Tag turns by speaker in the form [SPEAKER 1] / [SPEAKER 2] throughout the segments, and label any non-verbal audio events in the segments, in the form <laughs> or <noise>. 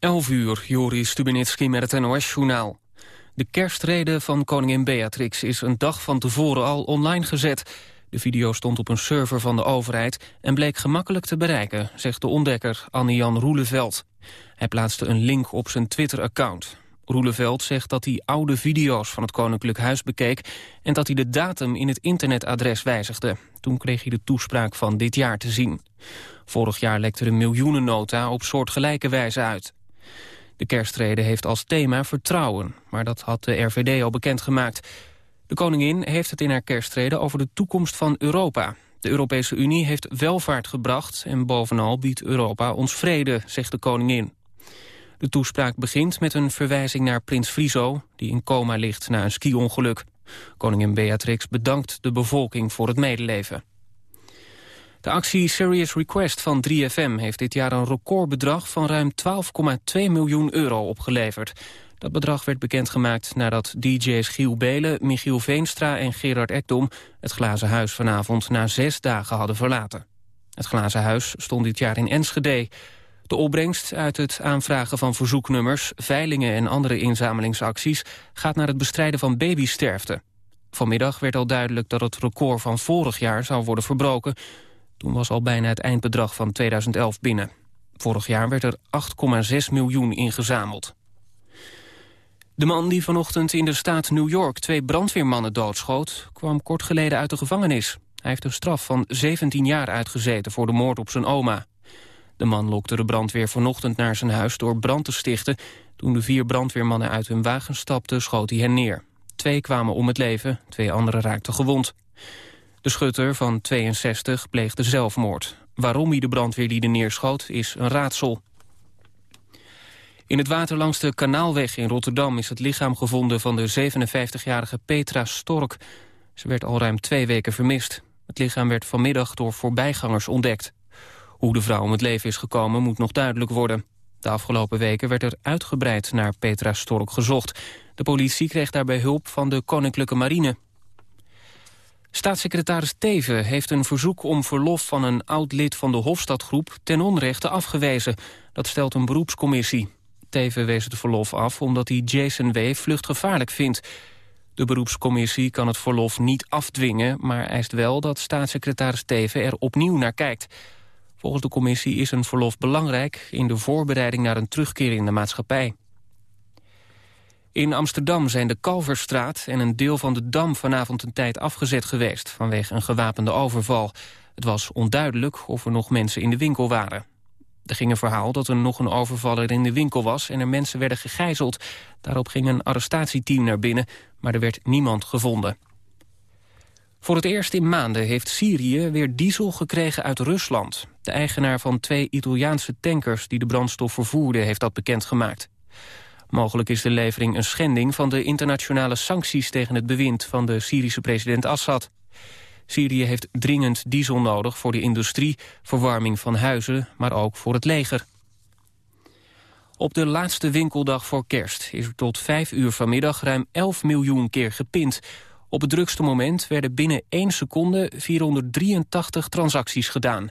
[SPEAKER 1] 11 uur, Joris Stubenitski met het NOS-journaal. De kerstrede van koningin Beatrix is een dag van tevoren al online gezet. De video stond op een server van de overheid en bleek gemakkelijk te bereiken, zegt de ontdekker Anne-Jan Roeleveld. Hij plaatste een link op zijn Twitter-account. Roeleveld zegt dat hij oude video's van het Koninklijk Huis bekeek... en dat hij de datum in het internetadres wijzigde. Toen kreeg hij de toespraak van dit jaar te zien. Vorig jaar lekte de miljoenennota op soortgelijke wijze uit. De kerstrede heeft als thema vertrouwen, maar dat had de RVD al bekendgemaakt. De koningin heeft het in haar kerstrede over de toekomst van Europa. De Europese Unie heeft welvaart gebracht en bovenal biedt Europa ons vrede, zegt de koningin. De toespraak begint met een verwijzing naar prins Friso... die in coma ligt na een ski-ongeluk. Koningin Beatrix bedankt de bevolking voor het medeleven. De actie Serious Request van 3FM heeft dit jaar een recordbedrag van ruim 12,2 miljoen euro opgeleverd. Dat bedrag werd bekendgemaakt nadat DJ's Giel Belen, Michiel Veenstra en Gerard Ekdom het Glazen Huis vanavond na zes dagen hadden verlaten. Het Glazen Huis stond dit jaar in Enschede. De opbrengst uit het aanvragen van verzoeknummers, veilingen en andere inzamelingsacties gaat naar het bestrijden van babysterfte. Vanmiddag werd al duidelijk dat het record van vorig jaar zou worden verbroken. Toen was al bijna het eindbedrag van 2011 binnen. Vorig jaar werd er 8,6 miljoen ingezameld. De man die vanochtend in de staat New York twee brandweermannen doodschoot... kwam kort geleden uit de gevangenis. Hij heeft een straf van 17 jaar uitgezeten voor de moord op zijn oma. De man lokte de brandweer vanochtend naar zijn huis door brand te stichten. Toen de vier brandweermannen uit hun wagen stapten, schoot hij hen neer. Twee kwamen om het leven, twee anderen raakten gewond. De schutter van 62 pleegde zelfmoord. Waarom hij de brandweerlieden neerschoot is een raadsel. In het water langs de Kanaalweg in Rotterdam is het lichaam gevonden van de 57-jarige Petra Stork. Ze werd al ruim twee weken vermist. Het lichaam werd vanmiddag door voorbijgangers ontdekt. Hoe de vrouw om het leven is gekomen moet nog duidelijk worden. De afgelopen weken werd er uitgebreid naar Petra Stork gezocht. De politie kreeg daarbij hulp van de Koninklijke Marine. Staatssecretaris Teven heeft een verzoek om verlof van een oud-lid van de Hofstadgroep ten onrechte afgewezen. Dat stelt een beroepscommissie. Teven wees het verlof af omdat hij Jason W. vluchtgevaarlijk vindt. De beroepscommissie kan het verlof niet afdwingen... maar eist wel dat staatssecretaris Teven er opnieuw naar kijkt. Volgens de commissie is een verlof belangrijk... in de voorbereiding naar een terugkeer in de maatschappij. In Amsterdam zijn de Kalverstraat en een deel van de Dam vanavond een tijd afgezet geweest vanwege een gewapende overval. Het was onduidelijk of er nog mensen in de winkel waren. Er ging een verhaal dat er nog een overvaller in de winkel was en er mensen werden gegijzeld. Daarop ging een arrestatieteam naar binnen, maar er werd niemand gevonden. Voor het eerst in maanden heeft Syrië weer diesel gekregen uit Rusland. De eigenaar van twee Italiaanse tankers die de brandstof vervoerden heeft dat bekendgemaakt. Mogelijk is de levering een schending van de internationale sancties tegen het bewind van de Syrische president Assad. Syrië heeft dringend diesel nodig voor de industrie, verwarming van huizen, maar ook voor het leger. Op de laatste winkeldag voor kerst is er tot vijf uur vanmiddag ruim 11 miljoen keer gepind. Op het drukste moment werden binnen 1 seconde 483 transacties gedaan.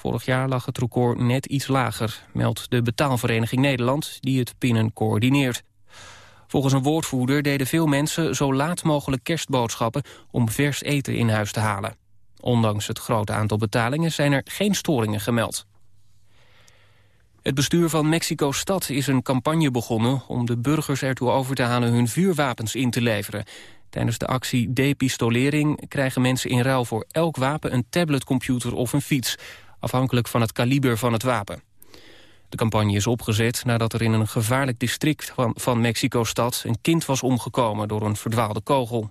[SPEAKER 1] Vorig jaar lag het record net iets lager, meldt de betaalvereniging Nederland, die het pinnen coördineert. Volgens een woordvoerder deden veel mensen zo laat mogelijk kerstboodschappen om vers eten in huis te halen. Ondanks het grote aantal betalingen zijn er geen storingen gemeld. Het bestuur van Mexico-stad is een campagne begonnen... om de burgers ertoe over te halen hun vuurwapens in te leveren. Tijdens de actie Depistolering krijgen mensen in ruil voor elk wapen... een tabletcomputer of een fiets, afhankelijk van het kaliber van het wapen. De campagne is opgezet nadat er in een gevaarlijk district van, van Mexico-stad... een kind was omgekomen door een verdwaalde kogel.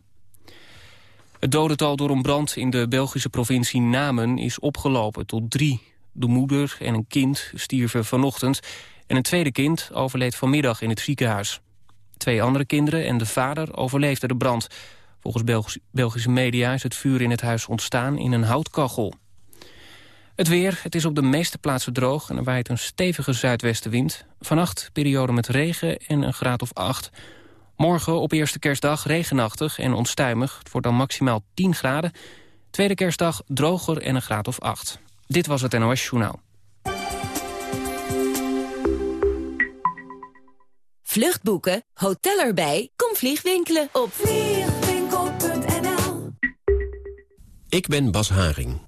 [SPEAKER 1] Het dodental door een brand in de Belgische provincie Namen is opgelopen tot drie. De moeder en een kind stierven vanochtend... en een tweede kind overleed vanmiddag in het ziekenhuis. Twee andere kinderen en de vader overleefden de brand. Volgens Belgische media is het vuur in het huis ontstaan in een houtkachel. Het weer, het is op de meeste plaatsen droog en er waait een stevige zuidwestenwind. Vannacht periode met regen en een graad of 8. Morgen op eerste kerstdag regenachtig en onstuimig. Het wordt dan maximaal 10 graden. Tweede kerstdag droger en een graad of 8. Dit was het NOS Journaal.
[SPEAKER 2] Vluchtboeken, hotel erbij, kom vliegwinkelen op vliegwinkel.nl
[SPEAKER 3] Ik ben Bas Haring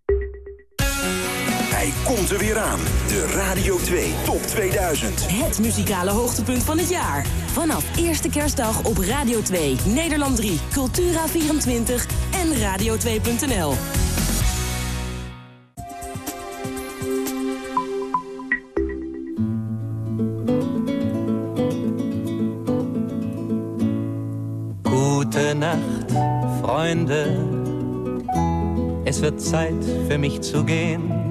[SPEAKER 4] Hij komt er weer aan. De Radio 2 Top 2000.
[SPEAKER 2] Het muzikale hoogtepunt van het jaar. Vanaf eerste kerstdag op Radio 2, Nederland 3, Cultura24 en radio2.nl.
[SPEAKER 5] Gute Nacht, Freunde. Es wird Zeit für mich zu gehen.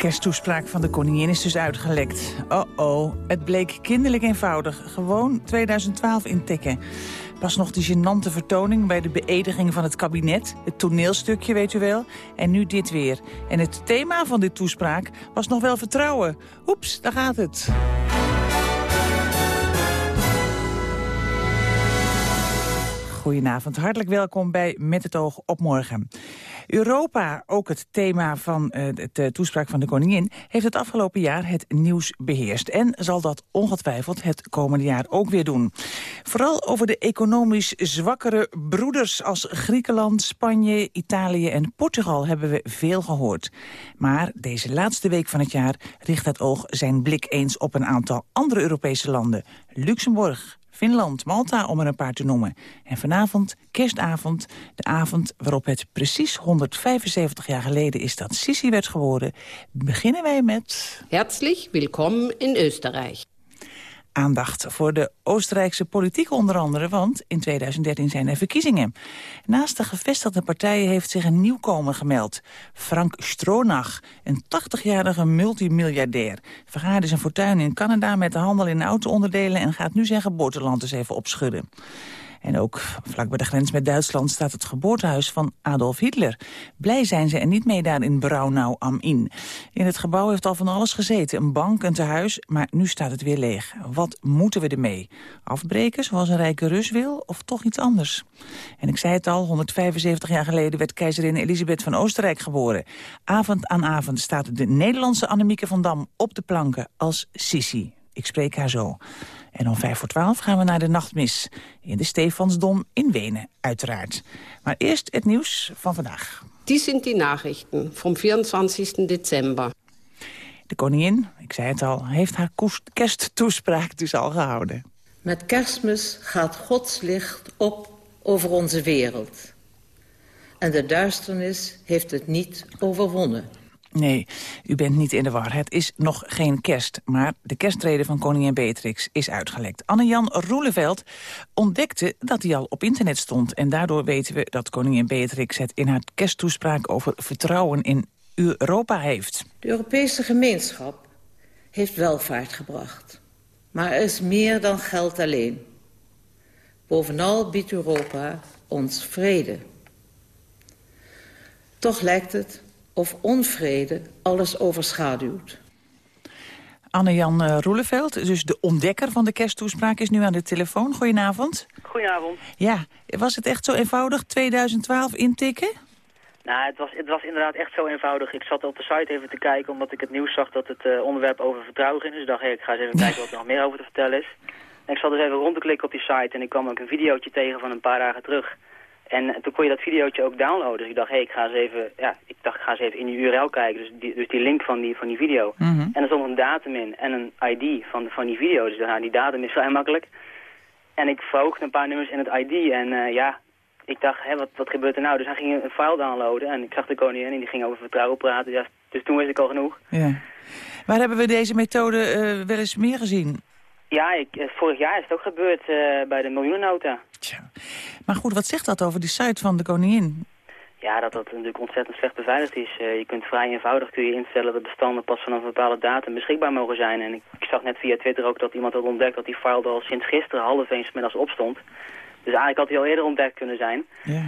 [SPEAKER 6] Kersttoespraak van de koningin is dus uitgelekt. Oh-oh, het bleek kinderlijk eenvoudig. Gewoon 2012 intikken. Pas nog die gênante vertoning bij de beëdiging van het kabinet. Het toneelstukje, weet u wel. En nu dit weer. En het thema van dit toespraak was nog wel vertrouwen. Oeps, daar gaat het. Goedenavond, hartelijk welkom bij Met het oog op morgen. Europa, ook het thema van uh, de toespraak van de koningin... heeft het afgelopen jaar het nieuws beheerst. En zal dat ongetwijfeld het komende jaar ook weer doen. Vooral over de economisch zwakkere broeders als Griekenland, Spanje, Italië en Portugal hebben we veel gehoord. Maar deze laatste week van het jaar richt het oog zijn blik eens op een aantal andere Europese landen. Luxemburg, Finland, Malta, om er een paar te noemen. En vanavond, kerstavond, de avond waarop het precies 175 jaar geleden is dat Sisi werd geboren, beginnen wij met...
[SPEAKER 7] Herzlich willkommen in Oostenrijk
[SPEAKER 6] aandacht voor de Oostenrijkse politiek onder andere, want in 2013 zijn er verkiezingen. Naast de gevestigde partijen heeft zich een nieuwkomer gemeld. Frank Stronach, een 80-jarige multimiljardair. Vergaarde zijn fortuin in Canada met de handel in auto-onderdelen en gaat nu zijn geboorteland eens even opschudden. En ook vlak bij de grens met Duitsland staat het geboortehuis van Adolf Hitler. Blij zijn ze en niet mee daar in Braunau am Inn. In het gebouw heeft al van alles gezeten. Een bank, een tehuis, maar nu staat het weer leeg. Wat moeten we ermee? Afbreken zoals een rijke Rus wil of toch iets anders? En ik zei het al, 175 jaar geleden werd keizerin Elisabeth van Oostenrijk geboren. Avond aan avond staat de Nederlandse Annemieke van Dam op de planken als Sissi. Ik spreek haar zo. En om vijf voor twaalf gaan we naar de nachtmis in de Stefansdom in Wenen, uiteraard. Maar eerst het nieuws van vandaag.
[SPEAKER 7] Die zijn die Nachrichten vom 24. december.
[SPEAKER 6] De koningin, ik zei het al, heeft haar kersttoespraak dus al gehouden.
[SPEAKER 8] Met kerstmis gaat Gods licht op over onze wereld. En de duisternis heeft het niet overwonnen.
[SPEAKER 6] Nee, u bent niet in de war. Het is nog geen kerst, maar de kerstrede van koningin Beatrix is uitgelekt. Anne-Jan Roeleveld ontdekte dat hij al op internet stond... en daardoor weten we dat koningin Beatrix het in haar kersttoespraak... over vertrouwen in Europa heeft.
[SPEAKER 8] De Europese gemeenschap heeft welvaart gebracht. Maar er is meer dan geld alleen. Bovenal biedt Europa ons vrede. Toch lijkt het of onvrede alles overschaduwt.
[SPEAKER 6] Anne-Jan eh, Roeleveld, dus de ontdekker van de kersttoespraak, is nu aan de telefoon. Goedenavond.
[SPEAKER 9] Goedenavond.
[SPEAKER 6] Ja, was het echt zo eenvoudig 2012 intikken?
[SPEAKER 9] Nou, het was, het was inderdaad echt zo eenvoudig. Ik zat op de site even te kijken, omdat ik het nieuws zag dat het uh, onderwerp over vertrouwen ging. Dus ik dacht, hey, ik ga eens even kijken wat er nog meer over te vertellen is. En ik zat dus even rond te klikken op die site en ik kwam ook een videootje tegen van een paar dagen terug. En toen kon je dat videootje ook downloaden. Dus ik dacht, hé, hey, ik ga eens even, ja, ik dacht, ik ga eens even in die URL kijken. Dus die, dus die link van die, van die video.
[SPEAKER 6] Mhm.
[SPEAKER 9] En er stond een datum in en een ID van, van die video. Dus nou, die datum is vrij makkelijk. En ik vroeg een paar nummers in het ID en uh, ja, ik dacht, hè, wat, wat gebeurt er nou? Dus hij ging een file downloaden en ik zag de koningin en die ging over vertrouwen praten. Ja, dus toen wist ik al genoeg.
[SPEAKER 6] Ja. Waar hebben we deze methode uh, wel eens meer gezien?
[SPEAKER 9] Ja, ik, eh, vorig jaar is het ook gebeurd uh, bij de miljoenennota.
[SPEAKER 6] Tja. Maar goed, wat zegt dat over die site van de koningin?
[SPEAKER 9] Ja, dat dat natuurlijk ontzettend slecht beveiligd is. Uh, je kunt vrij eenvoudig kun je instellen dat bestanden pas vanaf een bepaalde datum beschikbaar mogen zijn. En ik, ik, zag net via Twitter ook dat iemand had ontdekt dat die file al sinds gisteren half eens middags opstond. Dus eigenlijk had hij al eerder ontdekt kunnen zijn.
[SPEAKER 6] Ja.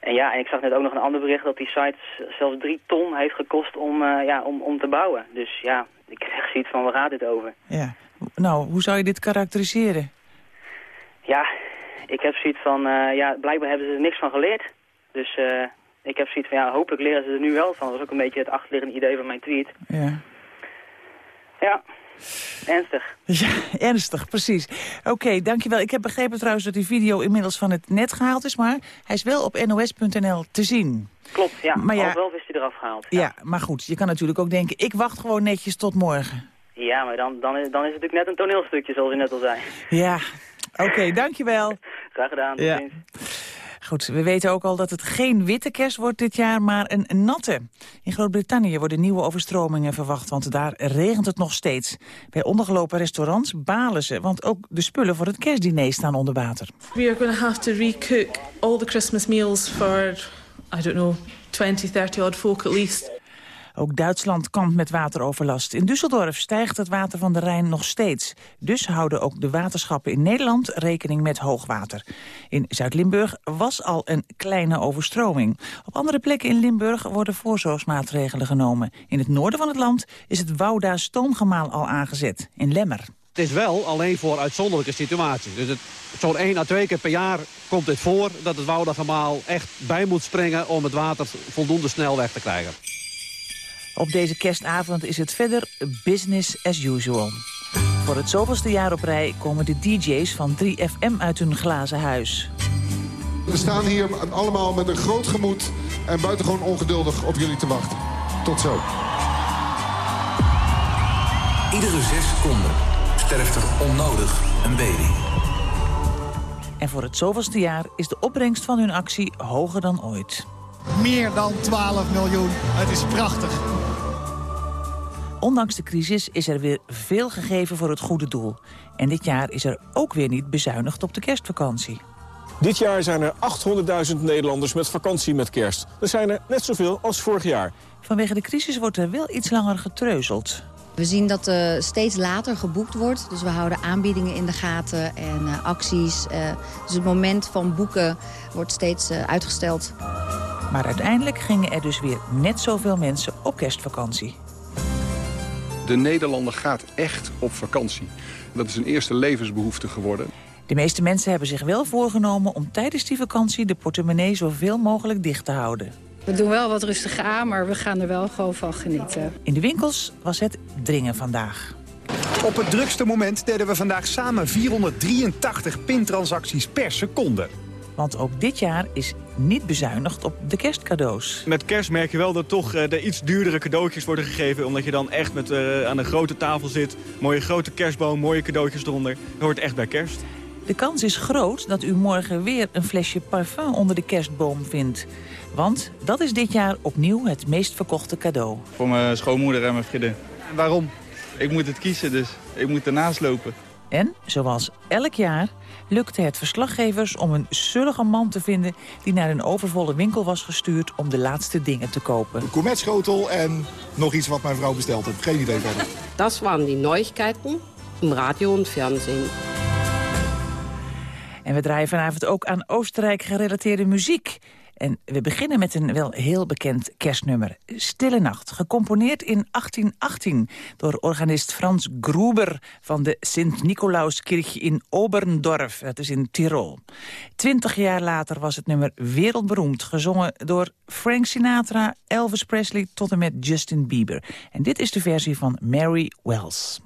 [SPEAKER 9] En ja, en ik zag net ook nog een ander bericht dat die site zelfs drie ton heeft gekost om, uh, ja, om, om te bouwen. Dus ja, ik <laughs> krijg zoiets van, waar gaat dit over?
[SPEAKER 6] Ja, nou, hoe zou je dit karakteriseren?
[SPEAKER 9] Ja, ik heb zoiets van, uh, ja, blijkbaar hebben ze er niks van geleerd. Dus uh, ik heb zoiets van, ja, hopelijk leren ze er nu wel van. Dat was ook een beetje het achterliggende idee van mijn tweet.
[SPEAKER 6] Ja.
[SPEAKER 9] Ja, ernstig.
[SPEAKER 6] Ja, <laughs> ernstig, precies. Oké, dankjewel. Ik heb begrepen trouwens dat die video inmiddels van het net gehaald is, maar hij is wel op nos.nl te zien.
[SPEAKER 9] Klopt, ja. Maar ja, wel is hij eraf gehaald.
[SPEAKER 6] Ja. ja. maar goed, je kan natuurlijk ook denken, ik wacht gewoon netjes tot morgen.
[SPEAKER 9] Ja, maar dan, dan, is, dan is het natuurlijk net een toneelstukje, zoals u net al zei.
[SPEAKER 6] Ja, oké, dankjewel. <laughs>
[SPEAKER 9] Graag gedaan, tot
[SPEAKER 6] ja. Goed, we weten ook al dat het geen witte kerst wordt dit jaar, maar een natte. In Groot-Brittannië worden nieuwe overstromingen verwacht, want daar regent het nog steeds. Bij ondergelopen restaurants balen ze, want ook de spullen voor het kerstdiner staan onder water.
[SPEAKER 10] We are going to have to recook all the Christmas meals for, I don't know, 20, 30 odd folk at least.
[SPEAKER 6] Ook Duitsland kampt met wateroverlast. In Düsseldorf stijgt het water van de Rijn nog steeds. Dus houden ook de waterschappen in Nederland rekening met hoogwater. In Zuid-Limburg was al een kleine overstroming. Op andere plekken in Limburg worden voorzorgsmaatregelen genomen. In het noorden van het land is het Wouda stoomgemaal al aangezet, in Lemmer.
[SPEAKER 11] Het is wel alleen voor uitzonderlijke situaties. Dus zo'n 1 à 2 keer per jaar komt dit voor dat het Wouda-gemaal echt bij moet springen om het water voldoende snel weg te krijgen.
[SPEAKER 6] Op deze kerstavond is het verder business as usual. Voor het zoveelste jaar op rij komen de DJ's van 3FM uit hun glazen huis.
[SPEAKER 12] We staan hier allemaal met een groot gemoed en buitengewoon ongeduldig op jullie te wachten. Tot zo.
[SPEAKER 13] Iedere zes seconden sterft er onnodig een baby.
[SPEAKER 6] En voor het zoveelste jaar is de opbrengst van hun actie hoger dan ooit.
[SPEAKER 14] Meer dan 12 miljoen. Het is prachtig.
[SPEAKER 6] Ondanks de crisis is er weer veel gegeven voor het goede doel. En dit jaar is er ook weer niet bezuinigd op de kerstvakantie.
[SPEAKER 15] Dit jaar zijn er 800.000 Nederlanders met vakantie met kerst. Dat zijn er net zoveel als vorig jaar.
[SPEAKER 6] Vanwege de crisis wordt er wel iets langer getreuzeld.
[SPEAKER 16] We zien dat er steeds later geboekt wordt. Dus we houden aanbiedingen in de gaten en uh, acties. Uh, dus het moment van boeken wordt steeds uh, uitgesteld.
[SPEAKER 6] Maar uiteindelijk gingen er dus weer net zoveel mensen op kerstvakantie.
[SPEAKER 17] De Nederlander gaat echt op vakantie. Dat is een eerste levensbehoefte geworden.
[SPEAKER 6] De meeste mensen hebben zich wel voorgenomen om tijdens die vakantie de portemonnee zoveel mogelijk dicht te houden.
[SPEAKER 18] We doen wel wat rustig aan, maar we gaan er wel gewoon van genieten.
[SPEAKER 6] In de winkels was het dringen vandaag.
[SPEAKER 19] Op het drukste moment deden we vandaag samen 483 pintransacties per seconde.
[SPEAKER 6] Want ook dit jaar is niet bezuinigd op de kerstcadeaus.
[SPEAKER 20] Met kerst merk je wel dat toch uh, er iets duurdere cadeautjes worden gegeven. Omdat je dan echt met, uh, aan een grote tafel zit. Mooie grote kerstboom, mooie cadeautjes eronder. Dat hoort echt bij kerst.
[SPEAKER 6] De kans is groot dat u morgen weer een flesje parfum onder de kerstboom vindt. Want dat is dit jaar opnieuw het meest verkochte cadeau.
[SPEAKER 21] Voor mijn schoonmoeder en mijn vriendin. En waarom? Ik moet het kiezen, dus ik moet ernaast lopen.
[SPEAKER 6] En, zoals elk jaar, lukte het verslaggevers om een zullige man te vinden... die naar een overvolle winkel was gestuurd om de laatste dingen te kopen.
[SPEAKER 12] Een gourmetschotel en nog iets wat mijn vrouw besteld heeft. Geen idee verder.
[SPEAKER 7] Dat waren die Neuigkeiten im Radio en Fernsehen.
[SPEAKER 6] En we draaien vanavond ook aan Oostenrijk gerelateerde muziek. En we beginnen met een wel heel bekend kerstnummer. Stille Nacht, gecomponeerd in 1818 door organist Frans Gruber... van de Sint-Nicolauskirch in Oberndorf, dat is in Tirol. Twintig jaar later was het nummer wereldberoemd... gezongen door Frank Sinatra, Elvis Presley tot en met Justin Bieber. En dit is de versie van Mary Wells.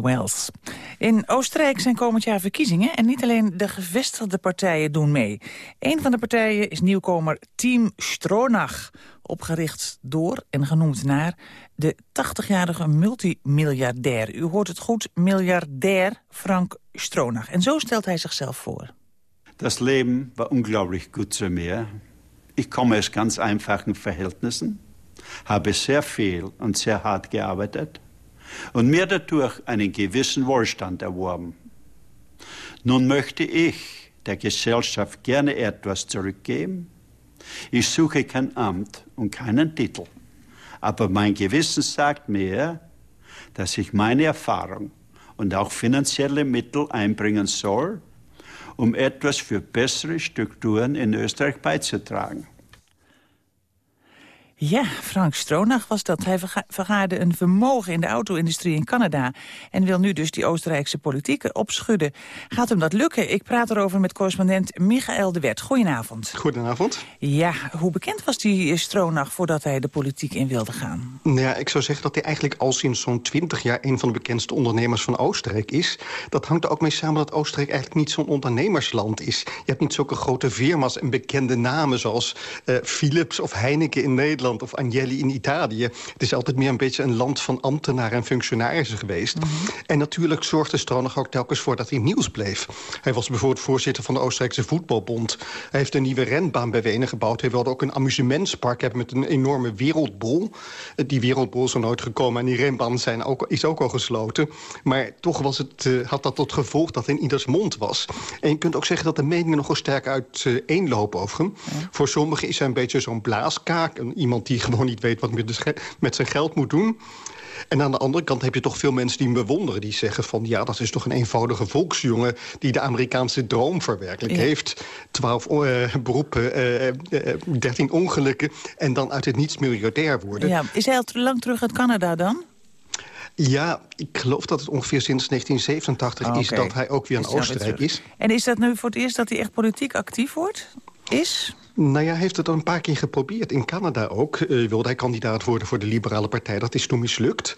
[SPEAKER 6] Wells. In Oostenrijk zijn komend jaar verkiezingen en niet alleen de gevestigde partijen doen mee. Een van de partijen is nieuwkomer Team Stronach, opgericht door en genoemd naar de 80-jarige multimiljardair. U hoort het goed, miljardair Frank Stronach. En zo stelt hij zichzelf voor.
[SPEAKER 22] Das Leben war unglaublich gut zu mir. Ich komme aus ganz einfachen Verhältnissen, habe sehr viel und sehr hart gearbeitet und mir dadurch einen gewissen Wohlstand erworben. Nun möchte ich der Gesellschaft gerne etwas zurückgeben. Ich suche kein Amt und keinen Titel, aber mein Gewissen sagt mir, dass ich meine Erfahrung und auch finanzielle Mittel einbringen soll, um etwas für bessere Strukturen in Österreich beizutragen.
[SPEAKER 6] Ja, Frank Stronach was dat. Hij verga vergaarde een vermogen in de auto-industrie in Canada... en wil nu dus die Oostenrijkse politiek opschudden. Gaat hem dat lukken? Ik praat erover met correspondent Michael de Wert. Goedenavond.
[SPEAKER 23] Goedenavond.
[SPEAKER 6] Ja, hoe bekend was die Stronach voordat hij de politiek in wilde gaan?
[SPEAKER 23] Nou ja, ik zou zeggen dat hij eigenlijk al sinds zo'n twintig jaar... een van de bekendste ondernemers van Oostenrijk is. Dat hangt er ook mee samen dat Oostenrijk eigenlijk niet zo'n ondernemersland is. Je hebt niet zulke grote firma's en bekende namen... zoals uh, Philips of Heineken in Nederland of Agnelli in Italië. Het is altijd meer een beetje een land van ambtenaren en functionarissen geweest. Mm -hmm. En natuurlijk zorgde Stronach ook telkens voor dat hij nieuws bleef. Hij was bijvoorbeeld voorzitter van de Oostenrijkse Voetbalbond. Hij heeft een nieuwe renbaan bij Wenen gebouwd. Hij wilde ook een amusementspark hebben met een enorme wereldbol. Die wereldbol is er nooit gekomen en die renbaan zijn ook, is ook al gesloten. Maar toch was het, uh, had dat tot gevolg dat in ieders mond was. En je kunt ook zeggen dat de meningen nogal sterk uiteenlopen over hem. Ja. Voor sommigen is hij een beetje zo'n blaaskaak. Een, iemand die <laughs> gewoon niet weet wat met, met zijn geld moet doen. En aan de andere kant heb je toch veel mensen die hem bewonderen. Die zeggen van, ja, dat is toch een eenvoudige volksjongen... die de Amerikaanse droom verwerkelijk ja. heeft. Twaalf uh, beroepen, dertien uh, ongelukken... en dan uit het niets miljardair worden.
[SPEAKER 6] Ja. Is hij al lang terug uit Canada dan?
[SPEAKER 23] Ja, ik geloof dat het ongeveer sinds 1987 oh, okay. is... dat hij ook weer in Oostenrijk is.
[SPEAKER 6] En is dat nu voor het eerst dat hij echt politiek actief wordt? Is?
[SPEAKER 23] Nou ja, hij heeft het al een paar keer geprobeerd. In Canada ook uh, wilde hij kandidaat worden voor de Liberale Partij. Dat is toen mislukt.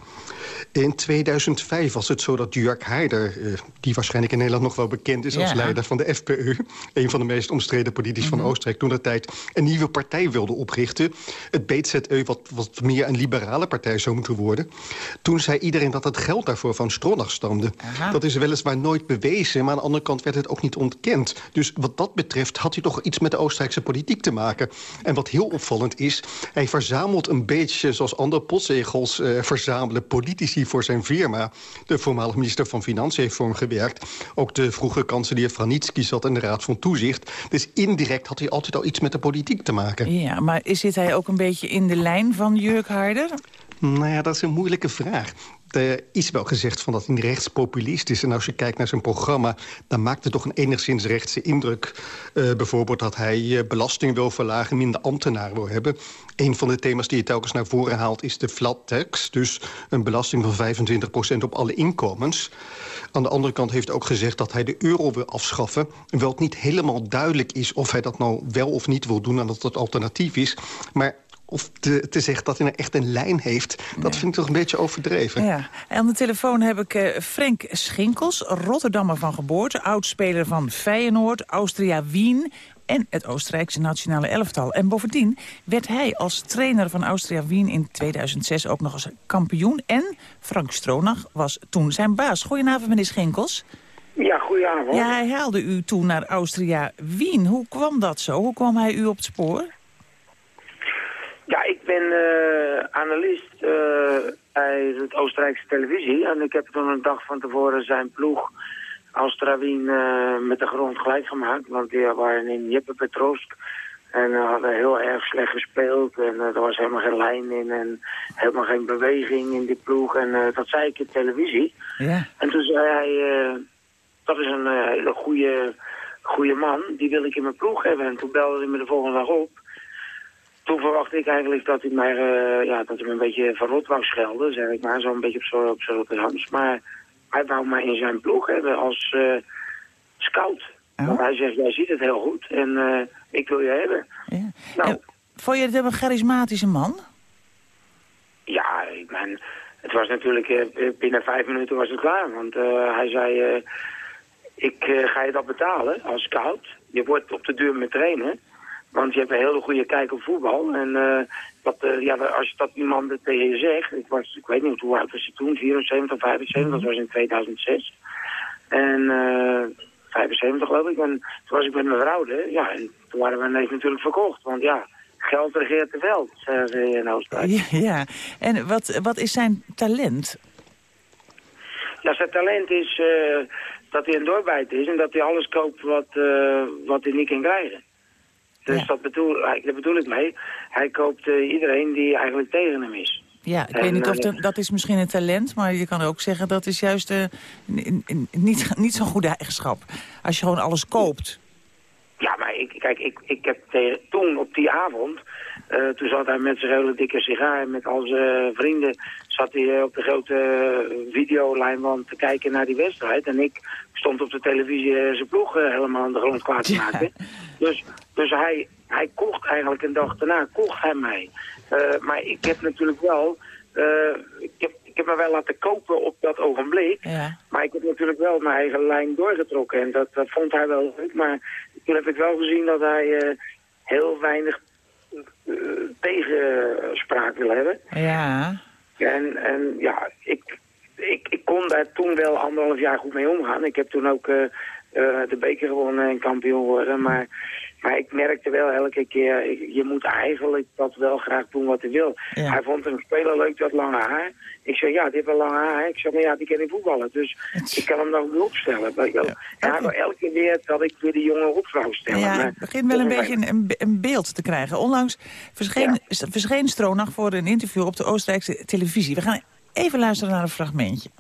[SPEAKER 23] In 2005 was het zo dat Jörg Haider... Uh, die waarschijnlijk in Nederland nog wel bekend is als leider van de FPÖ... een van de meest omstreden politici mm -hmm. van Oostenrijk... toen de tijd een nieuwe partij wilde oprichten. Het BZÖ, wat, wat meer een liberale partij zou moeten worden. Toen zei iedereen dat het geld daarvoor van Stronach stamde. Aha. Dat is weliswaar nooit bewezen, maar aan de andere kant werd het ook niet ontkend. Dus wat dat betreft had hij toch iets met de Oostenrijkse politiek te maken. En wat heel opvallend is, hij verzamelt een beetje... zoals andere postzegels uh, verzamelen politici voor zijn firma. De voormalige minister van Financiën heeft voor hem gewerkt. Ook de vroege kanselier Franitski zat in de Raad van Toezicht. Dus indirect had hij altijd al iets met de politiek te maken.
[SPEAKER 6] Ja, maar zit hij ook een beetje in de lijn van Jurk Harder?
[SPEAKER 23] Nou ja, dat is een moeilijke vraag. Er is wel gezegd van dat hij rechtspopulist is. En als je kijkt naar zijn programma, dan maakt het toch een enigszins rechtse indruk. Uh, bijvoorbeeld dat hij uh, belasting wil verlagen, minder ambtenaren wil hebben. Een van de thema's die hij telkens naar voren haalt is de flat tax. Dus een belasting van 25% op alle inkomens. Aan de andere kant heeft hij ook gezegd dat hij de euro wil afschaffen. Wel het niet helemaal duidelijk is of hij dat nou wel of niet wil doen... en dat dat alternatief is. Maar of te, te zeggen dat hij nou echt een lijn heeft... dat vind ik toch een beetje overdreven.
[SPEAKER 6] Ja. En aan de telefoon heb ik uh, Frank Schinkels, Rotterdammer van geboorte... oudspeler van Feyenoord, Austria Wien en het Oostenrijkse nationale elftal. En bovendien werd hij als trainer van Austria Wien in 2006 ook nog als kampioen. En Frank Stronach was toen zijn baas. Goedenavond, meneer Schinkels.
[SPEAKER 24] Ja, goedenavond.
[SPEAKER 6] Ja, hij haalde u toen naar Austria Wien. Hoe kwam dat zo? Hoe kwam hij u op het spoor?
[SPEAKER 24] Ja, ik ben uh, analist uh, bij het Oostenrijkse televisie. En ik heb toen een dag van tevoren zijn ploeg Austria Wien uh, met de grond gelijk gemaakt. Want die waren in Jeppe Petrovsk En hadden heel erg slecht gespeeld. En er was helemaal geen lijn in. En helemaal geen beweging in die ploeg. En dat zei ik in televisie.
[SPEAKER 6] Ja.
[SPEAKER 24] En toen zei hij... dat is een hele goede, goede man. Die wil ik in mijn ploeg hebben. En toen belde hij me de volgende dag op. Toen verwachtte ik eigenlijk dat hij, mij, ja, dat hij me een beetje verrot wou schelden. Zeg ik maar. Zo'n beetje op zijn op Rotterdams. Maar hij wou mij in zijn ploeg hebben als scout.
[SPEAKER 6] Oh.
[SPEAKER 24] Want hij zegt, jij ziet het heel goed. En ik wil je hebben.
[SPEAKER 6] Ja.
[SPEAKER 24] Nou,
[SPEAKER 6] En vond je het een charismatische man?
[SPEAKER 24] ja, ik ben, het was natuurlijk, eh, binnen vijf minuten was het klaar. Want eh, hij zei, eh, ik eh, ga je dat betalen als scout. Je wordt op de duur met trainen. Want je hebt een hele goede kijk op voetbal. En eh, dat, eh, ja, als dat iemand tegen je zegt... Ik, was, ik weet niet hoe oud was hij toen, 74 of 75, dat was in 2006. En eh 75 geloof ik. En toen was ik met mijn vrouw, hè. Ja, en toen waren we ineens natuurlijk verkocht. Want ja, geld regeert de veld, zeggen ze in Oostenrijk.
[SPEAKER 6] Ja, ja. En wat, wat is zijn talent?
[SPEAKER 24] Ja, zijn talent is dat hij een doorbijt is en dat hij alles koopt wat, wat hij niet kan krijgen. Dus dat, bedoel, daar bedoel ik mee. Hij koopt eh, iedereen die eigenlijk tegen hem is.
[SPEAKER 6] Ja, ik
[SPEAKER 24] En,
[SPEAKER 6] weet niet of
[SPEAKER 24] eh,
[SPEAKER 6] de- dat is misschien een talent, maar je kan ook zeggen dat is juist eh, niet, niet zo'n goede eigenschap. Als je gewoon alles koopt.
[SPEAKER 24] Ja, maar ik, kijk, ik, ik heb tegen, toen op die avond, eh, toen zat hij met zijn hele dikke sigaar met al zijn vrienden, zat hij eh, op de grote eh, videolijnwand te kijken naar die wedstrijd. En ik stond op de televisie zijn ploeg helemaal aan de grond klaar te maken. Dus, dus hij, hij kocht eigenlijk een dag daarna, kocht hij mij. Maar ik heb natuurlijk wel, ik, heb, ik heb me wel laten kopen op dat ogenblik.
[SPEAKER 6] Ja.
[SPEAKER 24] Maar ik heb natuurlijk wel mijn eigen lijn doorgetrokken en dat, dat vond hij wel leuk. Maar toen heb ik wel gezien dat hij heel weinig tegenspraak wil hebben.
[SPEAKER 6] Ja.
[SPEAKER 24] En, en ja, ik, ik, ik kon daar toen wel anderhalf jaar goed mee omgaan. Ik heb toen ook eh, eh, de beker gewonnen en kampioen geworden. Maar, maar ik merkte wel elke keer, ik- je moet eigenlijk dat wel graag doen wat hij wil.
[SPEAKER 6] Ja.
[SPEAKER 24] Hij vond een speler leuk, dat lange haar. Ik zei, ja, die heeft wel lange haar. Ik zei, maar ja, die kan niet voetballen. Dus ik kan hem nog niet opstellen. je wel. En hij wil elke keer weer dat ik weer die jongen op zou stellen.
[SPEAKER 6] Ja,
[SPEAKER 24] Maar-
[SPEAKER 6] het begint wel een beetje een, een, beeld te krijgen. Onlangs verscheen, verscheen Stronach voor een interview op de Oostenrijkse televisie. We gaan even luisteren naar een fragmentje.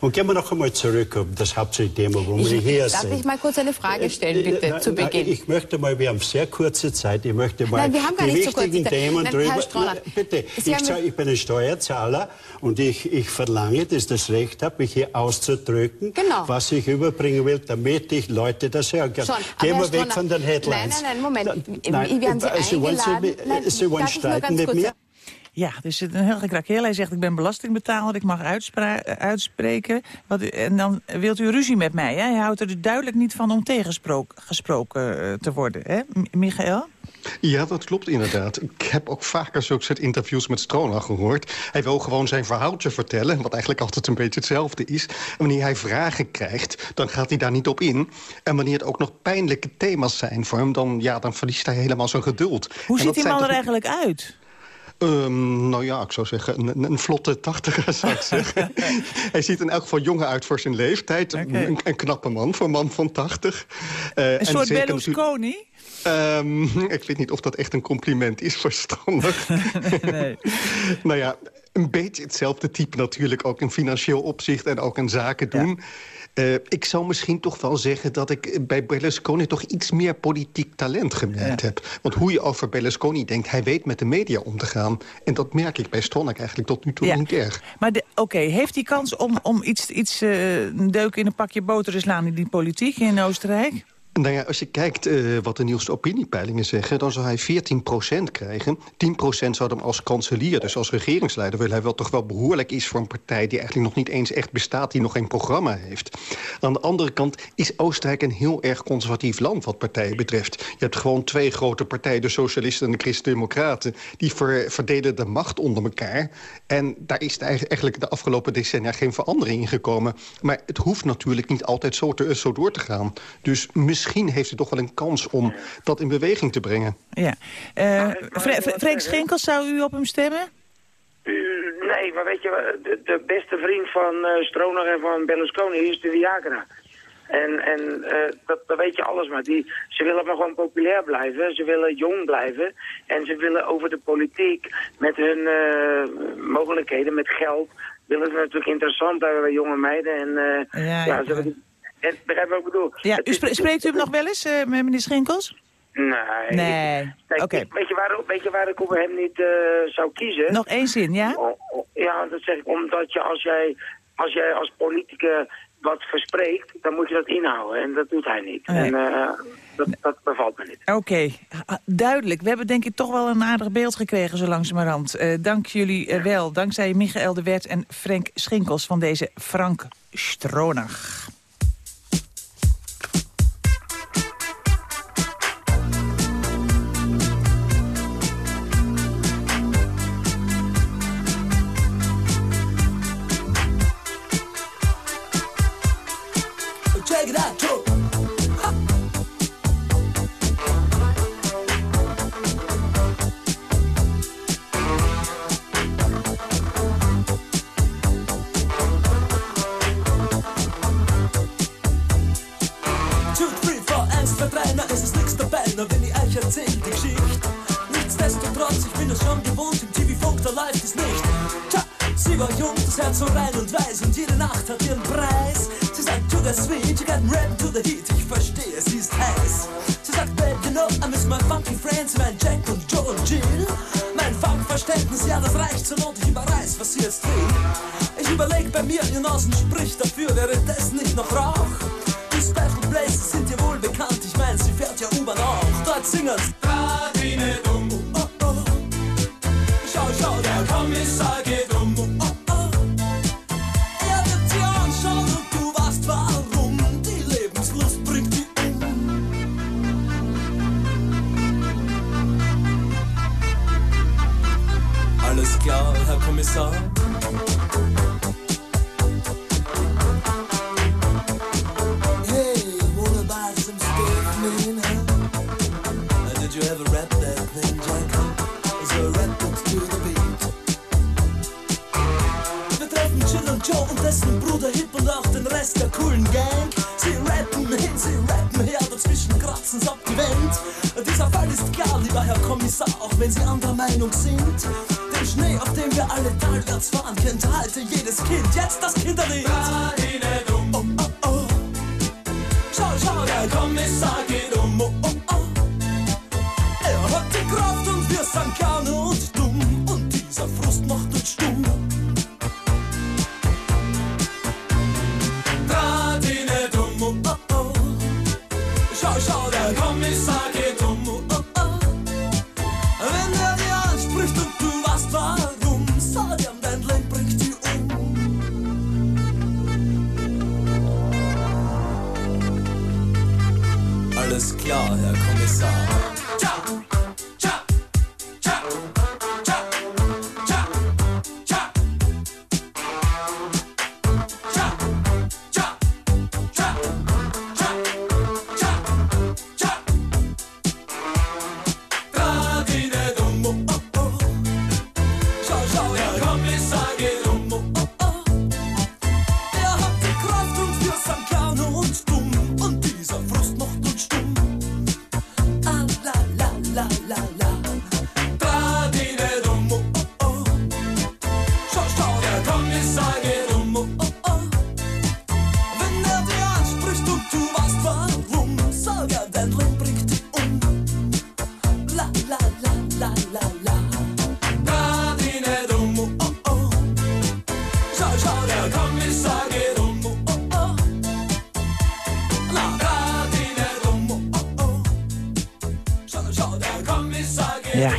[SPEAKER 25] Und gehen wir noch einmal zurück auf das Hauptthema, wo wir hier
[SPEAKER 26] darf
[SPEAKER 25] sind.
[SPEAKER 26] ich mal kurz eine Frage stellen, bitte,
[SPEAKER 25] Nein,
[SPEAKER 26] zu
[SPEAKER 25] nein,
[SPEAKER 26] Beginn?
[SPEAKER 25] Ich möchte mal, wir haben sehr kurze Zeit, ich möchte mal
[SPEAKER 26] Nein, wir haben gar
[SPEAKER 25] die
[SPEAKER 26] nicht so
[SPEAKER 25] wichtigen
[SPEAKER 26] Zeit.
[SPEAKER 25] Themen
[SPEAKER 26] Nein,
[SPEAKER 25] drüber...
[SPEAKER 26] Herr Strohler,
[SPEAKER 25] Nein, bitte, ich, ich bin ein Steuerzahler und ich, ich verlange, dass ich das Recht habe, mich hier auszudrücken,
[SPEAKER 26] Genau.
[SPEAKER 25] was ich überbringen will, damit ich Leute das hören kann.
[SPEAKER 26] Schon,
[SPEAKER 25] Gehen wir weg von den Headlines.
[SPEAKER 26] Nein, nein, nein, Moment.
[SPEAKER 25] Nein,
[SPEAKER 26] wir haben Sie
[SPEAKER 25] wollen Sie,
[SPEAKER 26] eingeladen. Nein,
[SPEAKER 25] Sie wollen
[SPEAKER 26] darf
[SPEAKER 25] streiten mit mir?
[SPEAKER 6] Ja, dus een heel gekrakeel. Hij zegt, ik ben belastingbetaler, ik mag eh, uitspreken. Wat, en dan wilt u ruzie met mij. Hè? Hij houdt er dus duidelijk niet van om tegensproken gesproken eh, te worden. Hè? Michael?
[SPEAKER 23] Ja, dat klopt inderdaad. Ik heb ook vaker zulke soort interviews met Stronach gehoord. Hij wil gewoon zijn verhaaltje vertellen, wat eigenlijk altijd een beetje hetzelfde is. En wanneer hij vragen krijgt, dan gaat hij daar niet op in. En wanneer het ook nog pijnlijke thema's zijn voor hem... dan, ja, dan verliest hij helemaal zijn geduld.
[SPEAKER 6] Hoe ziet die man er eigenlijk uit?
[SPEAKER 23] Ehm, nou ja, ik zou zeggen, een, een vlotte tachtiger zou ik zeggen. <laughs> Hij ziet in elk geval jonger uit voor zijn leeftijd. Een, een knappe man voor een man van 80. Eh,
[SPEAKER 6] Een
[SPEAKER 23] en
[SPEAKER 6] soort
[SPEAKER 23] zeker
[SPEAKER 6] Berlusconi?
[SPEAKER 23] Ehm, ik weet niet of dat echt een compliment is Stronach. <laughs>
[SPEAKER 6] nee. <laughs>
[SPEAKER 23] nou ja, een beetje hetzelfde type natuurlijk. Ook in financieel opzicht en ook in zaken doen. Eh, ik zou misschien toch wel zeggen dat ik bij Berlusconi... toch iets meer politiek talent gemerkt heb. Want hoe je over Berlusconi denkt, hij weet met de media om te gaan. En dat merk ik bij Stronach eigenlijk tot nu toe niet erg.
[SPEAKER 6] Maar oké, heeft hij kans om, om iets, iets eh, een deuk in een pakje boter te slaan in die politiek in Oostenrijk?
[SPEAKER 23] Nou ja, als je kijkt eh, wat de nieuwste opiniepeilingen zeggen... dan zou hij 14% krijgen. 10% zou hem als kanselier, dus als regeringsleider... wil hij wel toch wel behoorlijk is voor een partij... die eigenlijk nog niet eens echt bestaat, die nog geen programma heeft. Aan de andere kant is Oostenrijk een heel erg conservatief land... wat partijen betreft. Je hebt gewoon twee grote partijen, de Socialisten en de Christen-Democraten... die ver- verdelen de macht onder elkaar. En daar is eigenlijk de afgelopen decennia geen verandering in gekomen. Maar het hoeft natuurlijk niet altijd zo, te, zo door te gaan. Dus misschien heeft hij toch wel een kans om dat in beweging te brengen.
[SPEAKER 6] Ja. Eh, Fre- Fre- Freek Schenkels, zou u op hem stemmen?
[SPEAKER 24] Uh, nee, maar weet je, de, de beste vriend van uh, Stronach en van Berlusconi is de Viagra. En, en eh, dat, dat weet je alles maar. Die, ze willen maar gewoon populair blijven. Ze willen jong blijven. En ze willen over de politiek met hun eh, mogelijkheden, met geld... willen ze natuurlijk interessant hebben bij jonge meiden. En, eh,
[SPEAKER 27] Ja,
[SPEAKER 24] ja,
[SPEAKER 27] ja.
[SPEAKER 24] ze willen- en begrijp wat ik bedoel?
[SPEAKER 27] Ja, u spreekt u hem nog wel eens, met meneer Schenkels?
[SPEAKER 24] Nee.
[SPEAKER 27] Nee, oké.
[SPEAKER 24] weet, je waar, weet je waar ik op hem niet eh, zou kiezen?
[SPEAKER 27] Nog één zin, ja?
[SPEAKER 24] O- o- Ja, dat zeg ik omdat je als jij als, jij als politicus wat verspreekt, dan moet je dat inhouden. En dat doet hij niet.
[SPEAKER 27] Nee.
[SPEAKER 24] En eh, dat, dat bevalt me niet.
[SPEAKER 27] Oké, duidelijk. We hebben denk ik toch wel een aardig beeld gekregen zo langzamerhand. Dank jullie wel. Dankzij Michael de Wert en Frank Schinkels van deze Frank Stronach.
[SPEAKER 28] Take that too.
[SPEAKER 27] red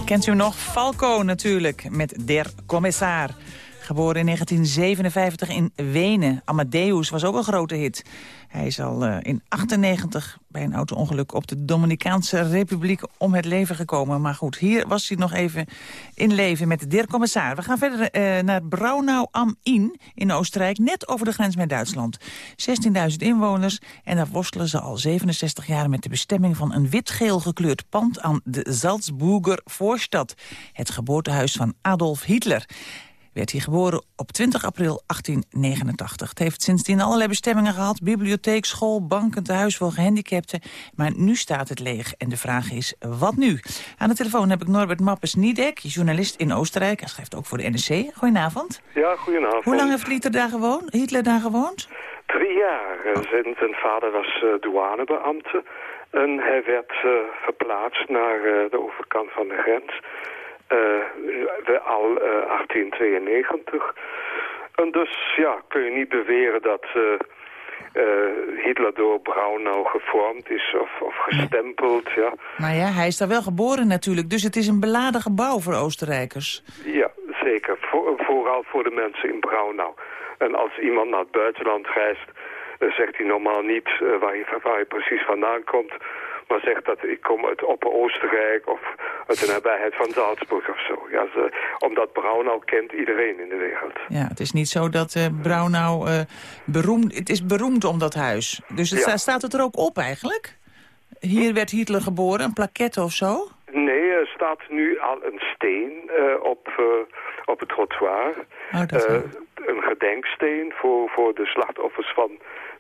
[SPEAKER 27] kent u nog? Falco natuurlijk, met Der Commissar. Geboren in 1957 in Wenen. Amadeus was ook een grote hit. Hij is al eh, in 98 bij een auto-ongeluk op de Dominicaanse Republiek om het leven gekomen. Maar goed, hier was hij nog even in leven met de Der Commissar. We gaan verder eh, naar Braunau am Inn in Oostenrijk, net over de grens met Duitsland. 16.000 inwoners en daar worstelen ze al 67 jaar met de bestemming van een wit-geel gekleurd pand aan de Salzburger Voorstad. Het geboortehuis van Adolf Hitler.
[SPEAKER 6] Werd hij geboren op 20 april 1889. Het heeft sindsdien allerlei bestemmingen gehad. Bibliotheek, school, bank, een tehuis voor gehandicapten. Maar nu staat het leeg. En de vraag is, wat nu? Aan de telefoon heb ik Norbert Mappes-Niedek, journalist in Oostenrijk. Hij schrijft ook voor de NRC. Goedenavond.
[SPEAKER 29] Ja, goedenavond.
[SPEAKER 6] Hoe lang heeft Hitler daar gewoond? Hitler daar gewoond?
[SPEAKER 29] Drie jaar. Zijn, zijn vader was eh, douanebeambte. En hij werd eh, verplaatst naar eh, de overkant van de grens. Eh, we- al eh, 1892. En dus ja, kun je niet beweren dat eh, eh, Hitler door Braunau gevormd is of, of gestempeld. Ja.
[SPEAKER 6] Maar ja, hij is daar wel geboren natuurlijk. Dus het is een beladen gebouw voor Oostenrijkers.
[SPEAKER 29] Ja, zeker. Voor- vooral voor de mensen in Braunau. En als iemand naar het buitenland reist, zegt hij normaal niet eh, waar, hij, waar hij precies vandaan komt. Maar zegt dat ik kom uit Opper-Oostenrijk of uit de nabijheid van Salzburg of zo. Ja, ze, omdat Braunau kent iedereen in de wereld.
[SPEAKER 6] Ja, het is niet zo dat eh Braunau eh, beroemd... Het is beroemd om dat huis. Dus het
[SPEAKER 29] Ja.
[SPEAKER 6] sta- staat het er ook op eigenlijk? Hier werd Hitler geboren, een plaquette of zo?
[SPEAKER 29] Nee, er staat nu al een steen eh, op, op het trottoir.
[SPEAKER 6] Oh, dat
[SPEAKER 29] een gedenksteen voor, voor de slachtoffers van,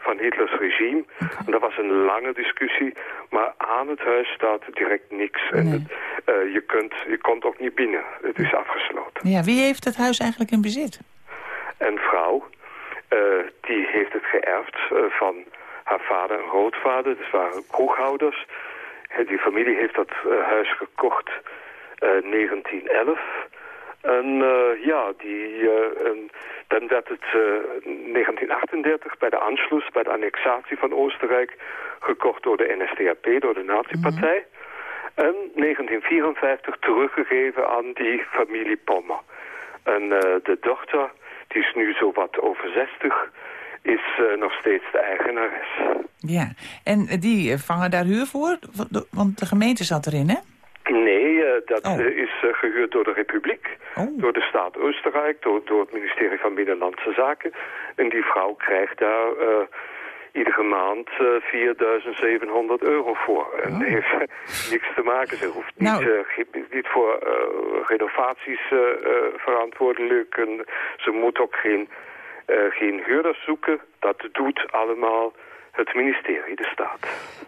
[SPEAKER 29] van Hitlers regime. En dat was een lange discussie, maar aan het huis staat direct niks. En het, eh, je, kunt, je komt ook niet binnen. Het is afgesloten.
[SPEAKER 6] Ja, wie heeft het huis eigenlijk in bezit?
[SPEAKER 29] Een vrouw, eh, die heeft het geërfd eh, van haar vader en grootvader. Dus waren kroeghouders. Die familie heeft dat huis gekocht eh 1911. En ja, die, eh, en dan werd het eh 1938 bij de Anschluss, bij de annexatie van Oostenrijk, gekocht door de NSDAP, door de nazi-partij. En 1954 teruggegeven aan die familie Pommer. En eh, de dochter, die is nu zo wat over 60, is eh, nog steeds de eigenares.
[SPEAKER 6] Ja, en eh, die eh, vangen daar huur voor? Want de gemeente zat erin, hè?
[SPEAKER 29] Nee, eh, dat eh, is eh, gehuurd door de Republiek, door de staat Oostenrijk, door, door het ministerie van Binnenlandse Zaken. En die vrouw krijgt daar eh, iedere maand eh 4700 euro voor. En dat heeft <laughs> niks te maken. Ze hoeft niet,
[SPEAKER 6] Nou.
[SPEAKER 29] eh, niet voor eh, renovaties eh, eh, verantwoordelijk. En ze moet ook geen, eh, geen huurders zoeken. Dat doet allemaal het ministerie, de staat.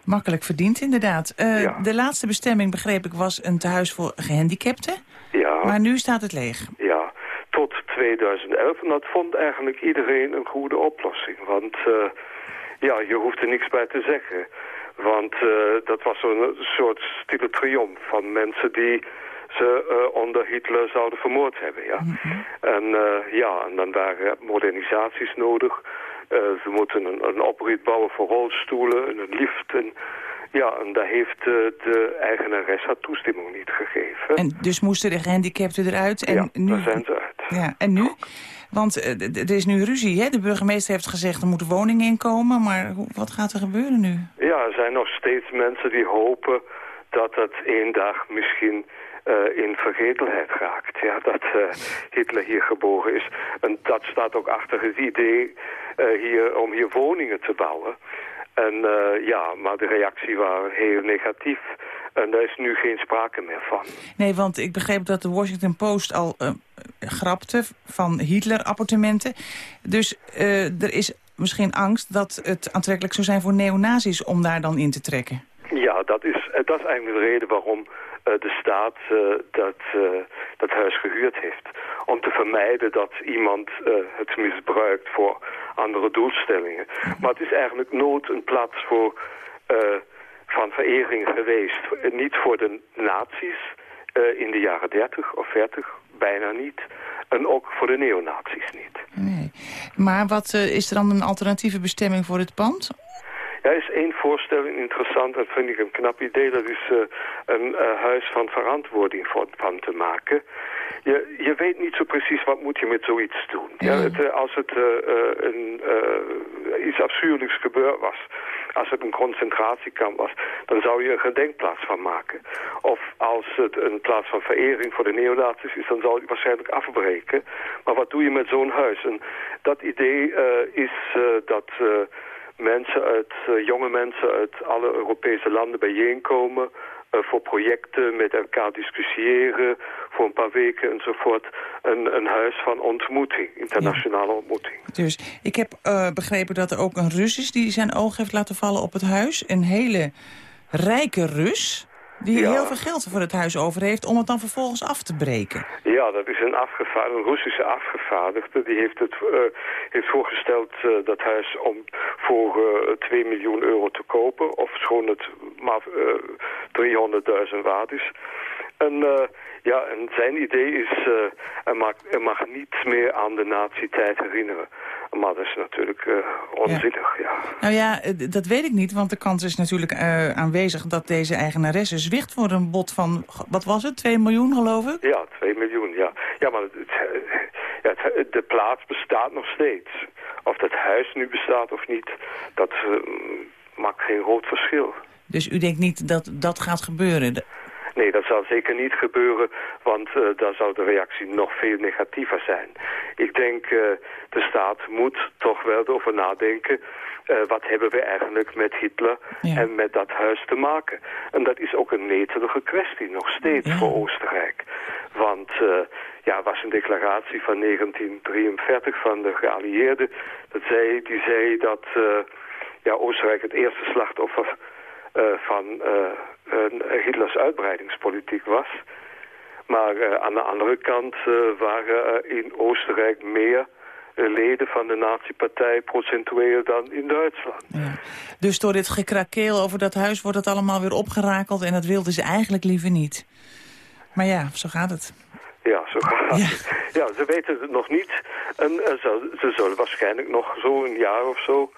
[SPEAKER 6] Makkelijk verdiend, inderdaad. Eh, De laatste bestemming, begreep ik, was een tehuis voor gehandicapten.
[SPEAKER 29] Ja.
[SPEAKER 6] Maar nu staat het leeg.
[SPEAKER 29] Ja, tot 2011. En dat vond eigenlijk iedereen een goede oplossing. Want eh, ja, je hoeft er niks bij te zeggen. Want eh, dat was zo'n soort stille triomf van mensen die ze onder Hitler zouden vermoord hebben. Ja. En eh, ja, en dan waren modernisaties nodig. Eh, ze moeten een, een oprit bouwen voor rolstoelen en een lift. En, ja, en daar heeft eh, de eigenares haar toestemming niet gegeven.
[SPEAKER 6] En dus moesten de gehandicapten eruit. En
[SPEAKER 29] ja,
[SPEAKER 6] nu...
[SPEAKER 29] daar zijn ze uit.
[SPEAKER 6] Ja, en nu? Want eh, er is nu ruzie, hè? De burgemeester heeft gezegd er moeten woningen inkomen. Maar wat gaat er gebeuren nu?
[SPEAKER 29] Ja, er zijn nog steeds mensen die hopen dat het één dag misschien eh, in vergetelheid raakt. Ja, dat eh, Hitler hier geboren is. En dat staat ook achter het idee eh, hier, om hier woningen te bouwen. En ja, maar de reactie was heel negatief. En daar is nu geen sprake meer van.
[SPEAKER 6] Nee, want ik begreep dat de Washington Post al grapte van Hitler-appartementen. Dus er is misschien angst dat het aantrekkelijk zou zijn voor neonazis om daar dan in te trekken.
[SPEAKER 29] Ja, dat is, dat is eigenlijk de reden waarom de staat eh, dat, eh, dat huis gehuurd heeft. Om te vermijden dat iemand eh, het misbruikt voor andere doelstellingen. Maar het is eigenlijk nooit een plaats voor, eh, van verering geweest. Eh, Niet voor de nazi's eh, in de jaren 30 of 40, bijna niet. En ook voor de neonazi's niet.
[SPEAKER 6] Nee. Maar wat eh, is er dan een alternatieve bestemming voor het pand?
[SPEAKER 29] Ja, is één voorstelling interessant, dat vind ik een knap idee. Dat is eh, een eh, huis van verantwoording van, van te maken. Je, je weet niet zo precies wat moet je met zoiets doen. Ja, het, eh, als het een, iets afschuwelijks gebeurd was, als het een concentratiekamp was, dan zou je een gedenkplaats van maken. Of als het een plaats van verering voor de neonazis is, dan zou je het waarschijnlijk afbreken. Maar wat doe je met zo'n huis? En dat idee is dat... mensen uit, eh, jonge mensen uit alle Europese landen bijeenkomen... eh, voor projecten met elkaar discussiëren, voor een paar weken enzovoort een, een huis van ontmoeting, internationale ontmoeting.
[SPEAKER 6] Dus ik heb eh, begrepen dat er ook een Rus is die zijn oog heeft laten vallen op het huis. Een hele rijke Rus die
[SPEAKER 29] Ja.
[SPEAKER 6] heel veel geld voor het huis over heeft om het dan vervolgens af te breken.
[SPEAKER 29] Ja, dat is een, afgevaardigde, een Russische afgevaardigde. Die heeft, het, eh, heeft voorgesteld eh, dat huis om voor eh 2 miljoen euro te kopen. Of schoon het maar eh 300.000 waard is. En, eh, ja, en zijn idee is, eh, er, mag, er mag niets meer aan de nazi-tijd herinneren. Maar dat is natuurlijk eh, onzinnig, ja.
[SPEAKER 6] Nou ja, eh, dat weet ik niet, want de kans is natuurlijk eh, aanwezig... dat deze eigenaresse zwicht voor een bod van, wat was het, 2 miljoen geloof ik?
[SPEAKER 29] Ja, 2 miljoen, ja. Ja, maar het, het- ja, het- de plaats bestaat nog steeds. Of dat huis nu bestaat of niet, dat maakt geen groot verschil.
[SPEAKER 6] Dus u denkt niet dat dat gaat gebeuren?
[SPEAKER 29] Nee, dat zal zeker niet gebeuren, want eh daar zou de reactie nog veel negatiever zijn. Ik denk, eh, de staat moet toch wel erover nadenken... eh, wat hebben we eigenlijk met Hitler en met dat huis te maken. En dat is ook een netelige kwestie, nog steeds voor Oostenrijk. Want ja, was een declaratie van 1943 van de geallieerden. Dat zei, die zei dat ja, Oostenrijk het eerste slachtoffer van eh, Hitlers uitbreidingspolitiek was. Maar eh, aan de andere kant eh, waren er in Oostenrijk meer eh, leden van de nazi-partij procentueel dan in Duitsland.
[SPEAKER 6] Dus door dit gekrakeel over dat huis wordt het allemaal weer opgerakeld... en dat wilden ze eigenlijk liever niet. Maar ja, zo gaat het.
[SPEAKER 29] Ja, zo gaat het. Ja, ze weten het nog niet. En eh, ze, ze zullen waarschijnlijk nog zo een jaar of zo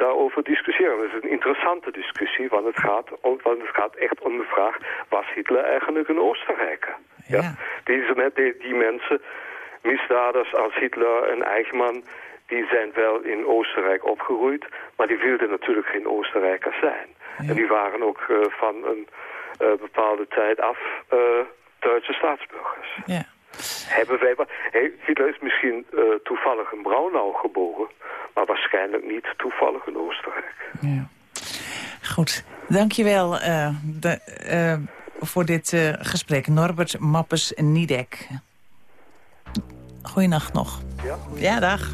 [SPEAKER 29] daarover discussiëren. Het is een interessante discussie, want het gaat, om- want het gaat echt om de vraag... was Hitler eigenlijk een Oostenrijker? Ja. Deze, die, die mensen, misdadigers als Hitler en Eichmann... die zijn wel in Oostenrijk opgegroeid... maar die wilden natuurlijk geen Oostenrijkers zijn. En die waren ook eh, van een eh, bepaalde tijd af eh, Duitse staatsburgers.
[SPEAKER 6] Ja.
[SPEAKER 29] Hebben wij, Hey, Hitler is misschien eh, toevallig in Braunau geboren, maar waarschijnlijk niet toevallig in Oostenrijk.
[SPEAKER 6] Goed, dankjewel eh de, eh, voor dit gesprek. Norbert Mappes-Niedek. Goeienacht nog.
[SPEAKER 29] Ja?
[SPEAKER 6] Ja, dag.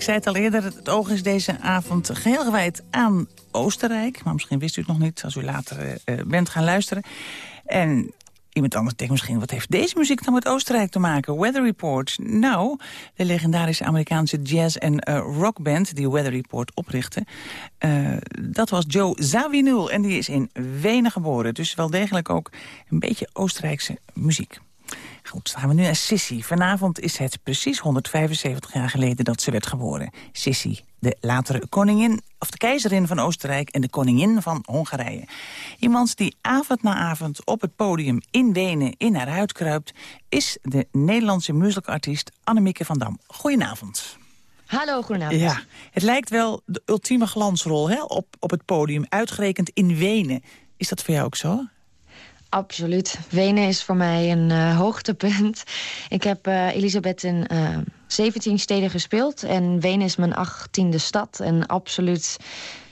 [SPEAKER 6] Ik zei het al eerder, het oog is deze avond geheel gewijd aan Oostenrijk. Maar misschien wist u het nog niet als u later uh, bent gaan luisteren. En Iemand anders denkt misschien, wat heeft deze muziek dan met Oostenrijk te maken? Weather Report. Nou, de legendarische Amerikaanse jazz- en uh, rockband die Weather Report oprichtte... Dat was Joe Zawinul en die is in Wenen geboren. Dus wel degelijk ook een beetje Oostenrijkse muziek. Goed, dan gaan we nu naar Sissy. Vanavond is het precies 175 jaar geleden dat ze werd geboren. Sissy, de latere koningin, of de keizerin van Oostenrijk... en de koningin van Hongarije. Iemand die avond na avond op het podium in Wenen in haar huid kruipt... is de Nederlandse muzikartiest Annemieke van Dam. Goedenavond.
[SPEAKER 30] Hallo, goedenavond.
[SPEAKER 6] Ja, het lijkt wel de ultieme glansrol hè, op, op het podium, uitgerekend in Wenen. Is dat voor jou ook zo?
[SPEAKER 30] Absoluut. Wenen is voor mij een uh, hoogtepunt. Ik heb uh, Elisabeth in uh, 17 steden gespeeld. En Wenen is mijn achttiende stad. En absoluut,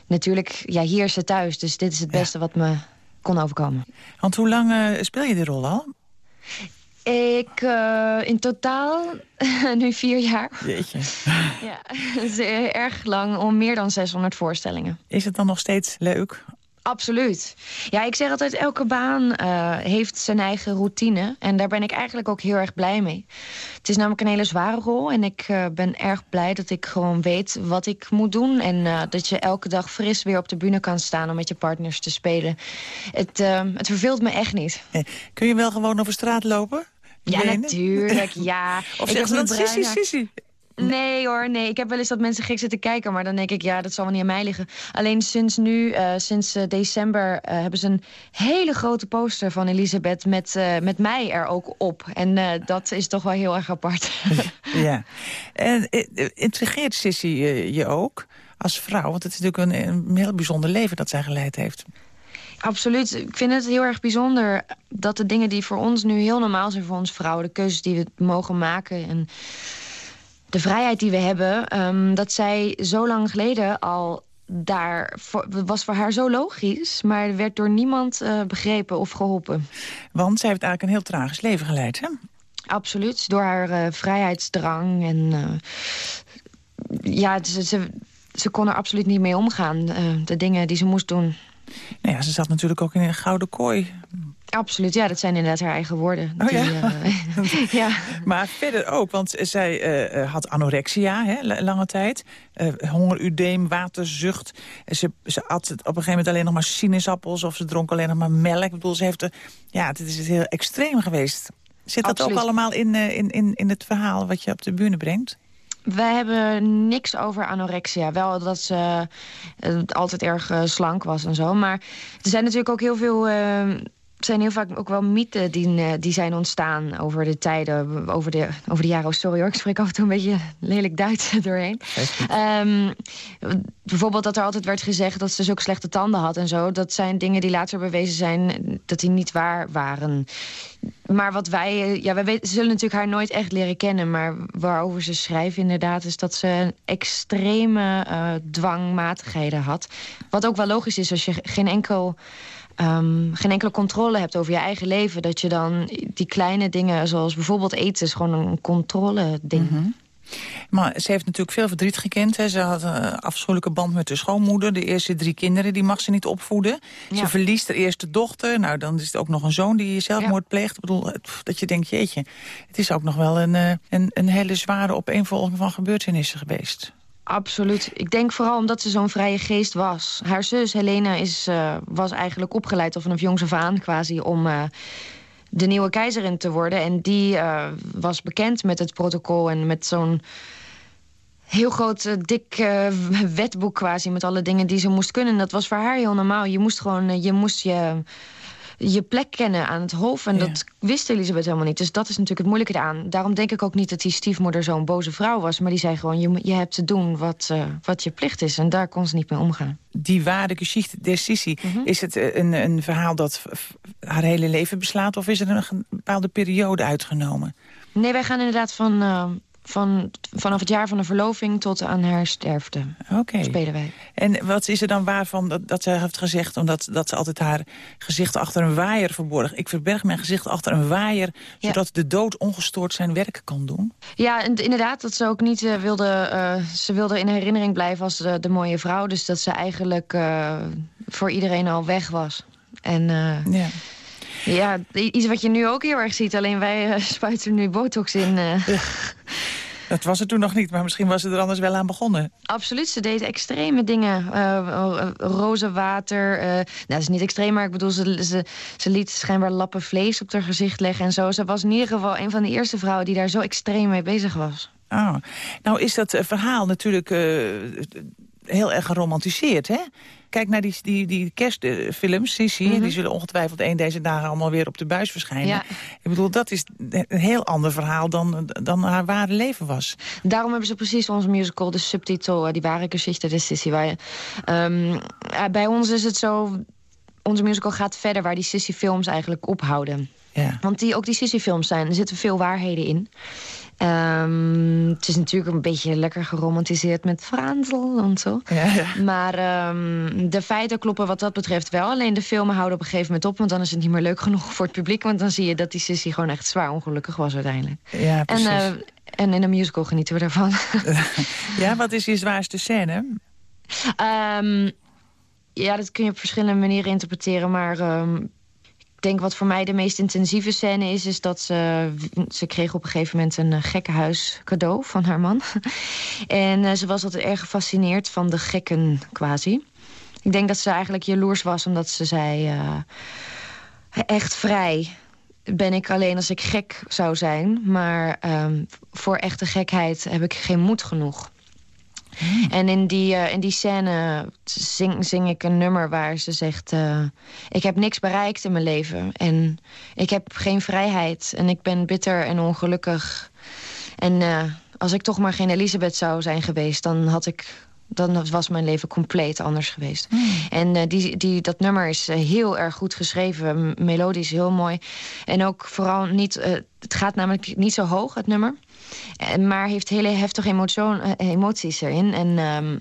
[SPEAKER 30] natuurlijk, ja, hier is ze thuis. Dus dit is het beste ja. wat me kon overkomen.
[SPEAKER 6] Want hoe lang speel je die rol al?
[SPEAKER 30] Ik in totaal <laughs> nu vier jaar.
[SPEAKER 6] Jeetje.
[SPEAKER 30] ja, <laughs> is erg lang, om meer dan 600 voorstellingen.
[SPEAKER 6] Is het dan nog steeds leuk?
[SPEAKER 30] Absoluut. Ja, ik zeg altijd, elke baan uh, heeft zijn eigen routine. En daar ben ik eigenlijk ook heel erg blij mee. Het is namelijk een hele zware rol. En ik uh, ben erg blij dat ik gewoon weet wat ik moet doen. En uh, dat je elke dag fris weer op de bühne kan staan om met je partners te spelen. Het, het verveelt me echt niet.
[SPEAKER 6] Kun je wel gewoon over straat lopen?
[SPEAKER 30] Ja, natuurlijk. <laughs> Ja.
[SPEAKER 6] of zeg dan sissi?
[SPEAKER 30] Nee hoor, nee. Ik heb wel eens dat mensen gek zitten kijken... maar dan denk ik, ja, dat zal wel niet aan mij liggen. Alleen sinds nu, uh, sinds uh, december... Uh, hebben ze een hele grote poster van Elisabeth... met, met mij er ook op. En dat is toch wel heel erg apart. <laughs>
[SPEAKER 6] ja. En intrigeert Sissy je ook als vrouw? Want het is natuurlijk een, een heel bijzonder leven dat zij geleid heeft.
[SPEAKER 30] Absoluut. Ik vind het heel erg bijzonder dat de dingen die voor ons nu heel normaal zijn... voor ons vrouwen, de keuzes die we mogen maken... en de vrijheid die we hebben, um, dat zij zo lang geleden al daar voor, was voor haar zo logisch, maar werd door niemand uh, begrepen of geholpen.
[SPEAKER 6] Want zij heeft eigenlijk een heel tragisch leven geleid, hè?
[SPEAKER 30] Absoluut, door haar uh, vrijheidsdrang en uh, ja, ze, ze, ze, kon er absoluut niet mee omgaan, de dingen die ze moest doen.
[SPEAKER 6] Nou ja, ze zat natuurlijk ook in een gouden kooi.
[SPEAKER 30] Absoluut, ja, dat zijn inderdaad haar eigen woorden.
[SPEAKER 6] Oh, ja?
[SPEAKER 30] Uh, <laughs> ja. <laughs>
[SPEAKER 6] Maar verder ook, want zij uh, had anorexia, hè, lange tijd. Uh, hongerudeem, waterzucht. Ze, ze at op een gegeven moment alleen nog maar sinaasappels... of ze dronk alleen nog maar melk. Ik bedoel, ze heeft... ja, het is heel extreem geweest. Zit dat
[SPEAKER 30] Absoluut.
[SPEAKER 6] ook allemaal in, in, in, in het verhaal wat je op de bühne brengt?
[SPEAKER 30] Wij hebben niks over anorexia. Wel dat ze uh, altijd erg uh, slank was en zo. Maar er zijn natuurlijk ook heel veel... Uh, er zijn heel vaak ook wel mythen die, die zijn ontstaan over de tijden, over de, over de jaren. Oh, sorry hoor, ik spreek af en toe een beetje lelijk Duits <laughs> doorheen. Um, bijvoorbeeld dat er altijd werd gezegd dat ze zulke slechte tanden had en zo. Dat zijn dingen die later bewezen zijn dat die niet waar waren. Maar wat wij, ja, wij weten, zullen natuurlijk haar nooit echt leren kennen. Maar waarover ze schrijven inderdaad is dat ze extreme uh, dwangmatigheden had. Wat ook wel logisch is als je geen enkel... Um, geen enkele controle hebt over je eigen leven... dat je dan die kleine dingen, zoals bijvoorbeeld eten... is gewoon een controle-ding.
[SPEAKER 6] Mm -hmm. Maar ze heeft natuurlijk veel verdriet gekend. Hè. Ze had een afschuwelijke band met de schoonmoeder. De eerste drie kinderen die mag ze niet opvoeden. Ja. Ze verliest de eerste dochter. Nou, dan is het ook nog een zoon die zelfmoord ja. pleegt. Ik bedoel, dat je denkt, jeetje, het is ook nog wel een, een, een hele zware opeenvolging van gebeurtenissen geweest.
[SPEAKER 30] Absoluut. Ik denk vooral omdat ze zo'n vrije geest was. Haar zus Helena is, uh, was eigenlijk opgeleid of vanaf jongs af aan quasi om... Uh, de nieuwe keizerin te worden. En die uh, was bekend met het protocol en met zo'n heel groot, dik wetboek quasi... met alle dingen die ze moest kunnen. En dat was voor haar heel normaal. Je moest gewoon, je moest je, je plek kennen aan het hof. En ja. dat wist Elisabeth helemaal niet. Dus dat is natuurlijk het moeilijke eraan. Daarom denk ik ook niet dat die stiefmoeder zo'n boze vrouw was. Maar die zei gewoon, je, je hebt te doen wat, uh, wat je plicht is. En daar kon ze niet mee omgaan.
[SPEAKER 6] Die ware geschichte der Sissi, mm -hmm. is het een, een verhaal dat haar hele leven beslaat... of is er een bepaalde periode uitgenomen?
[SPEAKER 30] Nee, wij gaan inderdaad van, uh, Van, vanaf het jaar van de verloving tot aan haar sterfte
[SPEAKER 6] Oké.
[SPEAKER 30] spelen wij.
[SPEAKER 6] En wat is er dan waarvan dat, dat ze heeft gezegd... omdat dat ze altijd haar gezicht achter een waaier verborg. Ik verberg mijn gezicht achter een waaier... zodat de dood ongestoord zijn werk kan doen?
[SPEAKER 30] Ja, en inderdaad, dat ze ook niet eh, wilde... eh, ze wilde in herinnering blijven als de, de mooie vrouw. Dus dat ze eigenlijk eh, voor iedereen al weg was. En
[SPEAKER 6] Ja.
[SPEAKER 30] Ja, iets wat je nu ook heel erg ziet. Alleen wij eh, <laughs> spuiten nu botox in. eh.
[SPEAKER 6] Dat was het toen nog niet, maar misschien was ze er anders wel aan begonnen.
[SPEAKER 30] Absoluut, ze deed extreme dingen. Eh, roze water. nou, dat is niet extreem, maar ik bedoel, ze, ze, ze liet schijnbaar lappen vlees op haar gezicht leggen en zo. Ze was in ieder geval een van de eerste vrouwen die daar zo extreem mee bezig was.
[SPEAKER 6] Oh. Nou is dat verhaal natuurlijk heel erg geromantiseerd, hè? Kijk naar die, die, die kerstfilms, Sissi. Die zullen ongetwijfeld een deze dagen allemaal weer op de buis verschijnen.
[SPEAKER 30] Ja.
[SPEAKER 6] Ik bedoel, dat is een heel ander verhaal dan, dan haar ware leven was.
[SPEAKER 30] Daarom hebben ze precies onze musical, de subtitel, eh, die ware Geschichte de Sissy. Waar ehm, eh, bij ons is het zo, onze musical gaat verder waar die Sissy-films eigenlijk ophouden.
[SPEAKER 6] Ja.
[SPEAKER 30] Want die, ook die Sissy-films zijn, er zitten veel waarheden in. Ehm, het is natuurlijk een beetje lekker geromantiseerd met Fransel en zo. Maar ehm, de feiten kloppen wat dat betreft wel. Alleen de filmen houden op een gegeven moment op... want dan is het niet meer leuk genoeg voor het publiek. Want dan zie je dat die Sissy gewoon echt zwaar ongelukkig was uiteindelijk.
[SPEAKER 6] Ja,
[SPEAKER 30] En,
[SPEAKER 6] precies.
[SPEAKER 30] eh, en in een musical genieten we daarvan. <laughs>
[SPEAKER 6] ja, wat is je zwaarste scène?
[SPEAKER 30] Ehm, ja, dat kun je op verschillende manieren interpreteren. Maar ehm, denk wat voor mij de meest intensieve scène is... is dat ze, ze kreeg op een gegeven moment een eh, gekkenhuis cadeau van haar man. <laughs> en eh, ze was altijd erg gefascineerd van de gekken, quasi. Ik denk dat ze eigenlijk jaloers was omdat ze zei... eh, echt vrij ben ik alleen als ik gek zou zijn. Maar ehm, voor echte gekheid heb ik geen moed genoeg. En in die, eh, in die scène zing, zing ik een nummer waar ze zegt... eh, ik heb niks bereikt in mijn leven. En ik heb geen vrijheid. En ik ben bitter en ongelukkig. En eh, als ik toch maar geen Elisabeth zou zijn geweest... dan had ik... Dan was mijn leven compleet anders geweest. En eh, die, die, dat nummer is heel erg goed geschreven. Melodisch heel mooi. En ook vooral niet... het gaat namelijk niet zo hoog, het nummer. Maar heeft hele heftige eh, emoties erin. En ehm,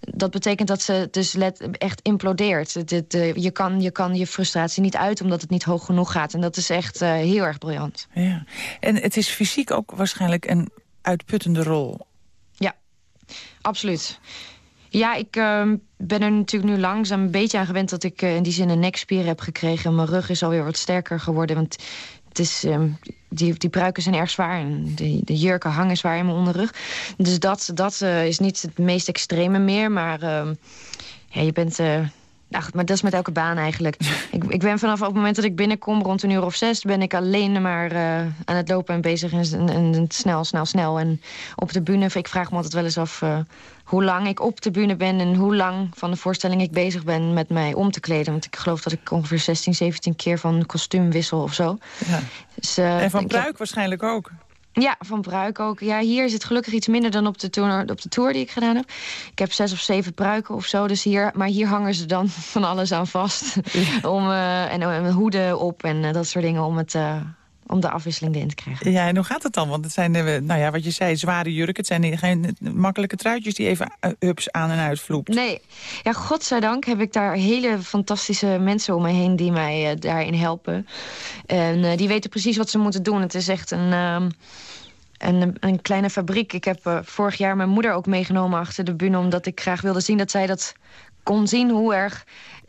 [SPEAKER 30] dat betekent dat ze dus let, echt implodeert. Eh, je, kan, je kan je frustratie niet uit omdat het niet hoog genoeg gaat. En dat is echt eh, heel erg briljant.
[SPEAKER 6] Ja. En het is fysiek ook waarschijnlijk een uitputtende rol.
[SPEAKER 30] Ja, absoluut. Ja, ik ehm, ben er natuurlijk nu langzaam een beetje aan gewend... dat ik in die zin een nekspier heb gekregen. Mijn rug is alweer wat sterker geworden. Want het is, ehm, die, die pruiken zijn erg zwaar. En de, de jurken hangen zwaar in mijn onderrug. Dus dat, dat eh, is niet het meest extreme meer. Maar ehm, ja, je bent... Ach, maar dat is met elke baan eigenlijk. ik, ik ben vanaf het moment dat ik binnenkom, rond een uur of zes... ben ik alleen maar eh, aan het lopen en bezig en, en, en snel, snel, snel. En op de bühne, ik vraag me altijd wel eens af... eh, hoe lang ik op de bühne ben en hoe lang van de voorstelling ik bezig ben... met mij om te kleden. Want ik geloof dat ik ongeveer 16, 17 keer van kostuum wissel of zo.
[SPEAKER 6] Ja.
[SPEAKER 30] Dus, eh,
[SPEAKER 6] en van Pruik waarschijnlijk ook.
[SPEAKER 30] Ja, van pruik ook. Ja, hier is het gelukkig iets minder dan op de, tour, op de tour die ik gedaan heb. Ik heb zes of zeven pruiken of zo. Dus hier, maar hier hangen ze dan <laughs> van alles aan vast. om, eh, en, en hoeden op en eh, dat soort dingen om, het, eh, om de afwisseling erin te krijgen.
[SPEAKER 6] Ja, en hoe gaat het dan? Want het zijn, eh, nou ja, wat je zei, zware jurken. Het zijn geen makkelijke truitjes die even eh, hups aan en uit vloept.
[SPEAKER 30] Nee, ja, godzijdank heb ik daar hele fantastische mensen om me heen... die mij eh, daarin helpen. En die weten precies wat ze moeten doen. Het is echt een... ehm, een, een kleine fabriek. Ik heb vorig jaar mijn moeder ook meegenomen achter de bühne... omdat ik graag wilde zien dat zij dat kon zien hoe erg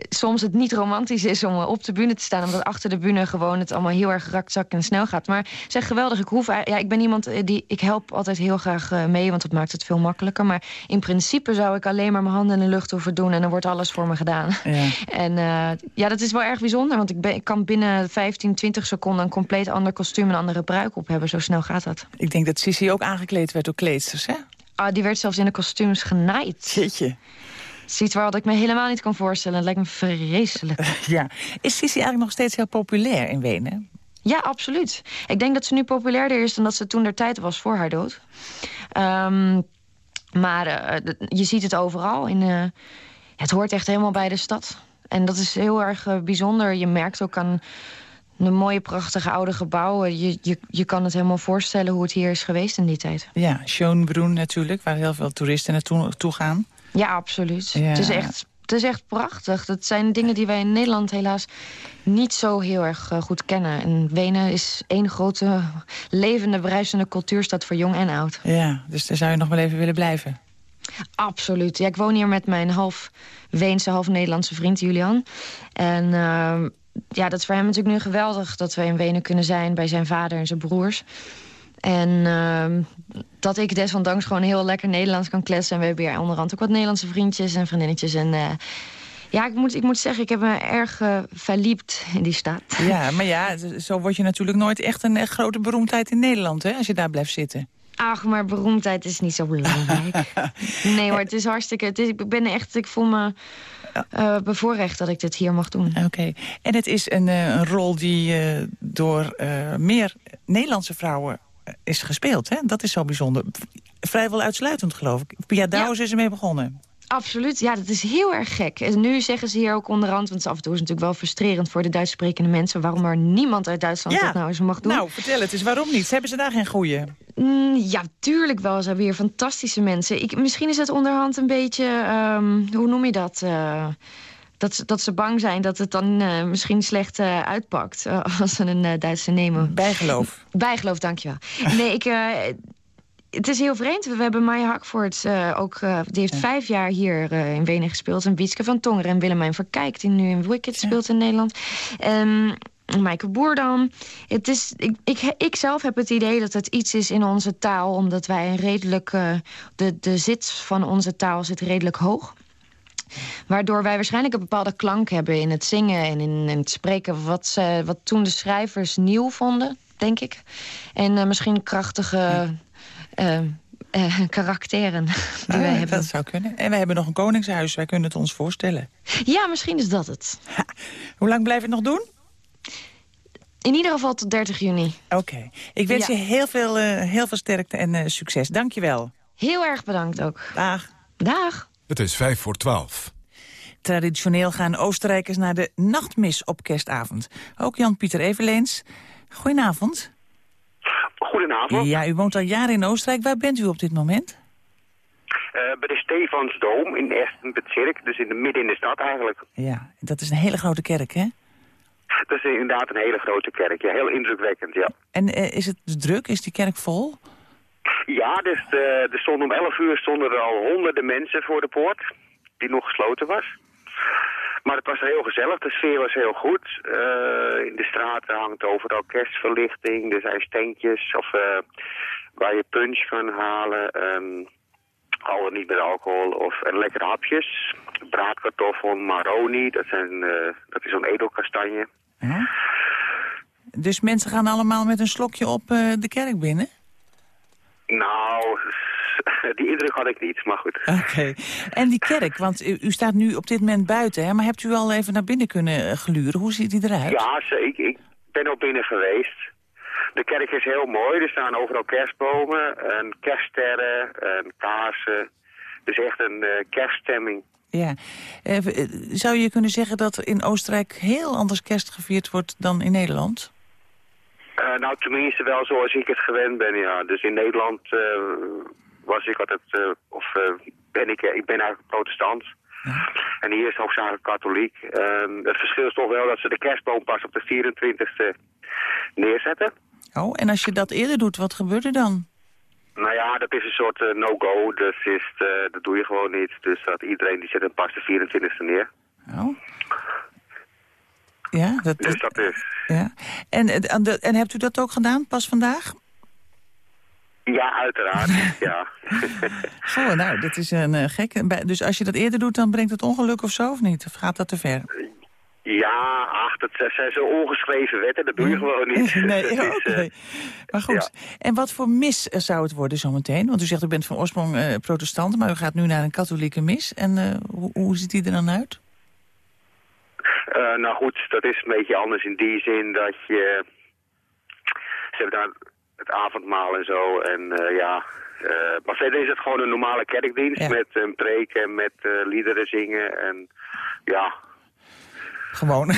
[SPEAKER 30] soms het niet romantisch is om eh, op de bühne te staan. Omdat achter de bühne gewoon het allemaal heel erg rakzak en snel gaat. Maar zeg geweldig, ik, hoef, ja, ik ben iemand eh, die... Ik help altijd heel graag eh, mee, want dat maakt het veel makkelijker. Maar in principe zou ik alleen maar mijn handen in de lucht hoeven doen... en dan wordt alles voor me gedaan.
[SPEAKER 6] Ja. <laughs>
[SPEAKER 30] En eh, ja, dat is wel erg bijzonder. Want ik, ben, ik kan binnen 15, 20 seconden... een compleet ander kostuum en andere pruik op hebben. Zo snel gaat dat.
[SPEAKER 6] Ik denk dat Sissy ook aangekleed werd door kleedsters, hè?
[SPEAKER 30] Ah, die werd zelfs in de kostuums genaaid.
[SPEAKER 6] Jeetje.
[SPEAKER 30] Ziet waar wat ik me helemaal niet kan voorstellen. Het lijkt me vreselijk.
[SPEAKER 6] Ja. Is Sissy eigenlijk nog steeds heel populair in Wenen?
[SPEAKER 30] Ja, absoluut. Ik denk dat ze nu populairder is dan dat ze toen der tijd was voor haar dood. Ehm, maar eh, je ziet het overal. In, eh, het hoort echt helemaal bij de stad. En dat is heel erg eh, bijzonder. Je merkt ook aan Een mooie, prachtige oude gebouwen. Je, je, je kan het helemaal voorstellen hoe het hier is geweest in die tijd.
[SPEAKER 6] Ja, Schönbrunn natuurlijk, waar heel veel toeristen naartoe toe gaan.
[SPEAKER 30] Ja, absoluut.
[SPEAKER 6] Ja.
[SPEAKER 30] Het, is echt, het is echt prachtig. Dat zijn dingen die wij in Nederland helaas niet zo heel erg eh, goed kennen. En Wenen is één grote, levende, bruisende cultuurstad voor jong en oud.
[SPEAKER 6] Ja, dus daar zou je nog wel even willen blijven.
[SPEAKER 30] Absoluut. Ja, ik woon hier met mijn half Weense, half Nederlandse vriend Julian. En ehm, ja, dat is voor hem natuurlijk nu geweldig dat we in Wenen kunnen zijn bij zijn vader en zijn broers. En ehm, dat ik desondanks gewoon heel lekker Nederlands kan kletsen. En we hebben hier onderhand ook wat Nederlandse vriendjes en vriendinnetjes. En eh, ja, ik moet, ik moet zeggen, ik heb me erg uh, verliept in die stad.
[SPEAKER 6] Ja, maar ja, zo word je natuurlijk nooit echt een echt grote beroemdheid in Nederland, hè, als je daar blijft zitten.
[SPEAKER 30] Ach, maar beroemdheid is niet zo belangrijk. <laughs> nee hoor, het is hartstikke... Het is, ik ben echt, ik voel me uh, bevoorrecht dat ik dit hier mag doen.
[SPEAKER 6] Oké, en het is een, uh, een rol die uh, door meer Nederlandse vrouwen is gespeeld, hè? Dat is zo bijzonder. Vrijwel uitsluitend, geloof ik. Pia Douwes ja. is ermee begonnen.
[SPEAKER 30] Absoluut, ja, dat is heel erg gek. En nu zeggen ze hier ook onderhand, want af en toe is het natuurlijk wel frustrerend voor de Duits sprekende mensen, waarom er niemand uit Duitsland
[SPEAKER 6] ja.
[SPEAKER 30] dat nou eens mag doen.
[SPEAKER 6] Nou, vertel het eens, waarom niet? Hebben ze daar geen goeie?
[SPEAKER 30] Mm, ja, tuurlijk wel. Ze hebben hier fantastische mensen. Ik, misschien is het onderhand een beetje, um, hoe noem je dat? Uh, dat, dat ze bang zijn dat het dan uh, misschien slecht uh, uitpakt <laughs> als ze een Duitse nemen.
[SPEAKER 6] Bijgeloof.
[SPEAKER 30] Bijgeloof, dankjewel. <laughs> Nee, ik het is heel vreemd. We hebben Maya Hakvoort ook... Die heeft ja. vijf jaar hier in Wenen gespeeld. En Wietske van Tongeren en Willemijn Verkijk... die nu in Wicked ja. speelt in Nederland. Um, Maaike Boerdam. Het is, ik, ik, ik zelf heb het idee dat het iets is in onze taal... omdat wij een redelijk... de, de zit van onze taal zit redelijk hoog. Waardoor wij waarschijnlijk een bepaalde klank hebben in het zingen en in, in het spreken... Wat, ze, wat toen de schrijvers nieuw vonden, denk ik. En misschien krachtige... Ja uh, uh, karakteren die
[SPEAKER 6] ah,
[SPEAKER 30] wij hebben.
[SPEAKER 6] Dat zou kunnen. En wij hebben nog een koningshuis, wij kunnen het ons voorstellen.
[SPEAKER 30] Ja, misschien is dat het.
[SPEAKER 6] Ha. Hoe lang blijf je het nog doen?
[SPEAKER 30] In ieder geval tot 30 juni.
[SPEAKER 6] Oké. Okay. Ik wens ja. je heel veel, heel veel sterkte en succes. Dank je wel.
[SPEAKER 30] Heel erg bedankt ook.
[SPEAKER 6] Dag.
[SPEAKER 30] Dag.
[SPEAKER 31] Het is vijf voor twaalf.
[SPEAKER 6] Traditioneel gaan Oostenrijkers naar de nachtmis op kerstavond. Ook Jan-Pieter Evenleens. Goedenavond.
[SPEAKER 32] Goedenavond.
[SPEAKER 6] Ja, u woont al jaren in Oostenrijk. Waar bent u op dit moment?
[SPEAKER 32] Uh, bij de Stefansdoom in Bezirk, dus in de midden in de stad eigenlijk.
[SPEAKER 6] Ja, dat is een hele grote kerk, hè?
[SPEAKER 32] Dat is inderdaad een hele grote kerk, ja. Heel indrukwekkend, ja.
[SPEAKER 6] En uh, is het druk? Is die kerk vol?
[SPEAKER 32] Ja, dus de, er stonden om 11 uur stonden er al honderden mensen voor de poort, die nog gesloten was. Maar het was heel gezellig, de sfeer was heel goed. Uh, in de straten hangt overal kerstverlichting, er zijn steentjes of, uh, waar je punch kan halen. Um, al niet met alcohol of en lekkere hapjes. Braadkartoffel, maroni, dat, zijn, dat is zo'n edelkastanje.
[SPEAKER 6] Dus mensen gaan allemaal met een slokje op de kerk binnen?
[SPEAKER 32] Nou, <laughs> die indruk had ik niet, maar goed.
[SPEAKER 6] Oké. Okay. En die kerk, want u, u, staat nu op dit moment buiten, hè? maar hebt u al even naar binnen kunnen gluren? Hoe ziet die eruit?
[SPEAKER 32] Ja, zeker. Ik ben al binnen geweest. De kerk is heel mooi. Er staan overal kerstbomen, en kerststerren, en kaarsen. Dus echt een uh, kerststemming.
[SPEAKER 6] Ja. Uh, zou je kunnen zeggen dat in Oostenrijk heel anders kerst gevierd wordt dan in Nederland?
[SPEAKER 32] Uh, nou, tenminste wel zoals ik het gewend ben, ja. Dus in Nederland was ik altijd, uh, of ben ik, ik ben eigenlijk protestant. Ja. En hier is het hoofdzakelijk katholiek. Uh, het verschil is toch wel dat ze de kerstboom pas op de 24e neerzetten.
[SPEAKER 6] Oh, en als je dat eerder doet, wat gebeurt er dan?
[SPEAKER 32] Nou ja, dat is een soort no-go. Dat, is, dat doe je gewoon niet. Dus dat iedereen die zet hem pas de 24e neer.
[SPEAKER 6] Oh. Ja, dat,
[SPEAKER 32] dus dat is.
[SPEAKER 6] Ja. En, en, en hebt u dat ook gedaan, pas vandaag?
[SPEAKER 32] Ja, uiteraard, ja. <laughs>
[SPEAKER 6] Goh, nou, dat is een uh, gek. Dus als je dat eerder doet, dan brengt het ongeluk of zo, of niet? Of gaat dat te ver?
[SPEAKER 32] Ja, ach, dat zijn zo ongeschreven wetten, dat doe je gewoon niet. <laughs>
[SPEAKER 6] nee, <laughs> oké. Okay. Maar goed, ja. en wat voor mis zou het worden zometeen? Want u zegt, u bent van oorsprong uh, protestant, maar u gaat nu naar een katholieke mis. En hoe, hoe ziet die er dan uit?
[SPEAKER 32] Nou goed, dat is een beetje anders in die zin dat je... Ze hebben daar het avondmaal en zo. En uh, ja, uh, maar verder is het gewoon een normale kerkdienst ja. met een preek en met liederen zingen en ja.
[SPEAKER 6] Gewoon.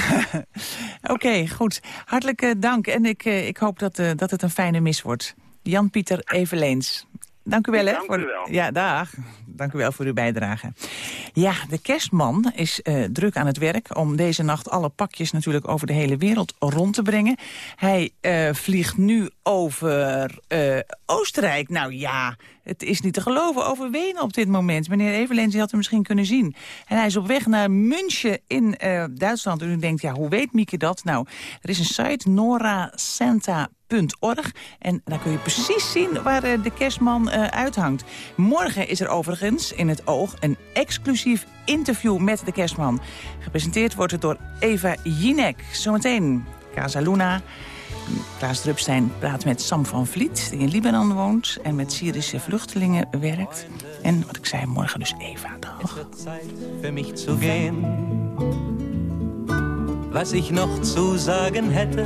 [SPEAKER 6] <laughs> Oké, goed. Hartelijk eh, dank. En ik, eh, ik hoop dat, eh, dat het een fijne mis wordt. Jan-Pieter Eveneens. Dank u wel, hè?
[SPEAKER 32] Dank
[SPEAKER 6] voor
[SPEAKER 32] u wel.
[SPEAKER 6] Ja, dag. Dank u wel voor uw bijdrage. Ja, de kerstman is eh, druk aan het werk om deze nacht alle pakjes natuurlijk over de hele wereld rond te brengen. Hij eh, vliegt nu over eh, Oostenrijk. Nou ja, het is niet te geloven over Wenen op dit moment. Meneer Evelens, had hem misschien kunnen zien. En hij is op weg naar München in Duitsland. En u denkt, ja, hoe weet Mieke dat? Nou, er is een site, En daar kun je precies zien waar eh, de kerstman eh, uithangt. Morgen is er overigens in het oog een exclusief interview met de kerstman. Gepresenteerd wordt het door Eva Jinek. Zometeen Casa Luna. Klaas Drupstein praat met Sam van Vliet, die in Libanon woont... en met Syrische vluchtelingen werkt. En wat ik zei, morgen dus Eva. Dag.
[SPEAKER 5] für mich zu gehen. Was ich noch zu sagen hätte,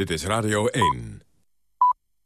[SPEAKER 33] Dit is Radio 1.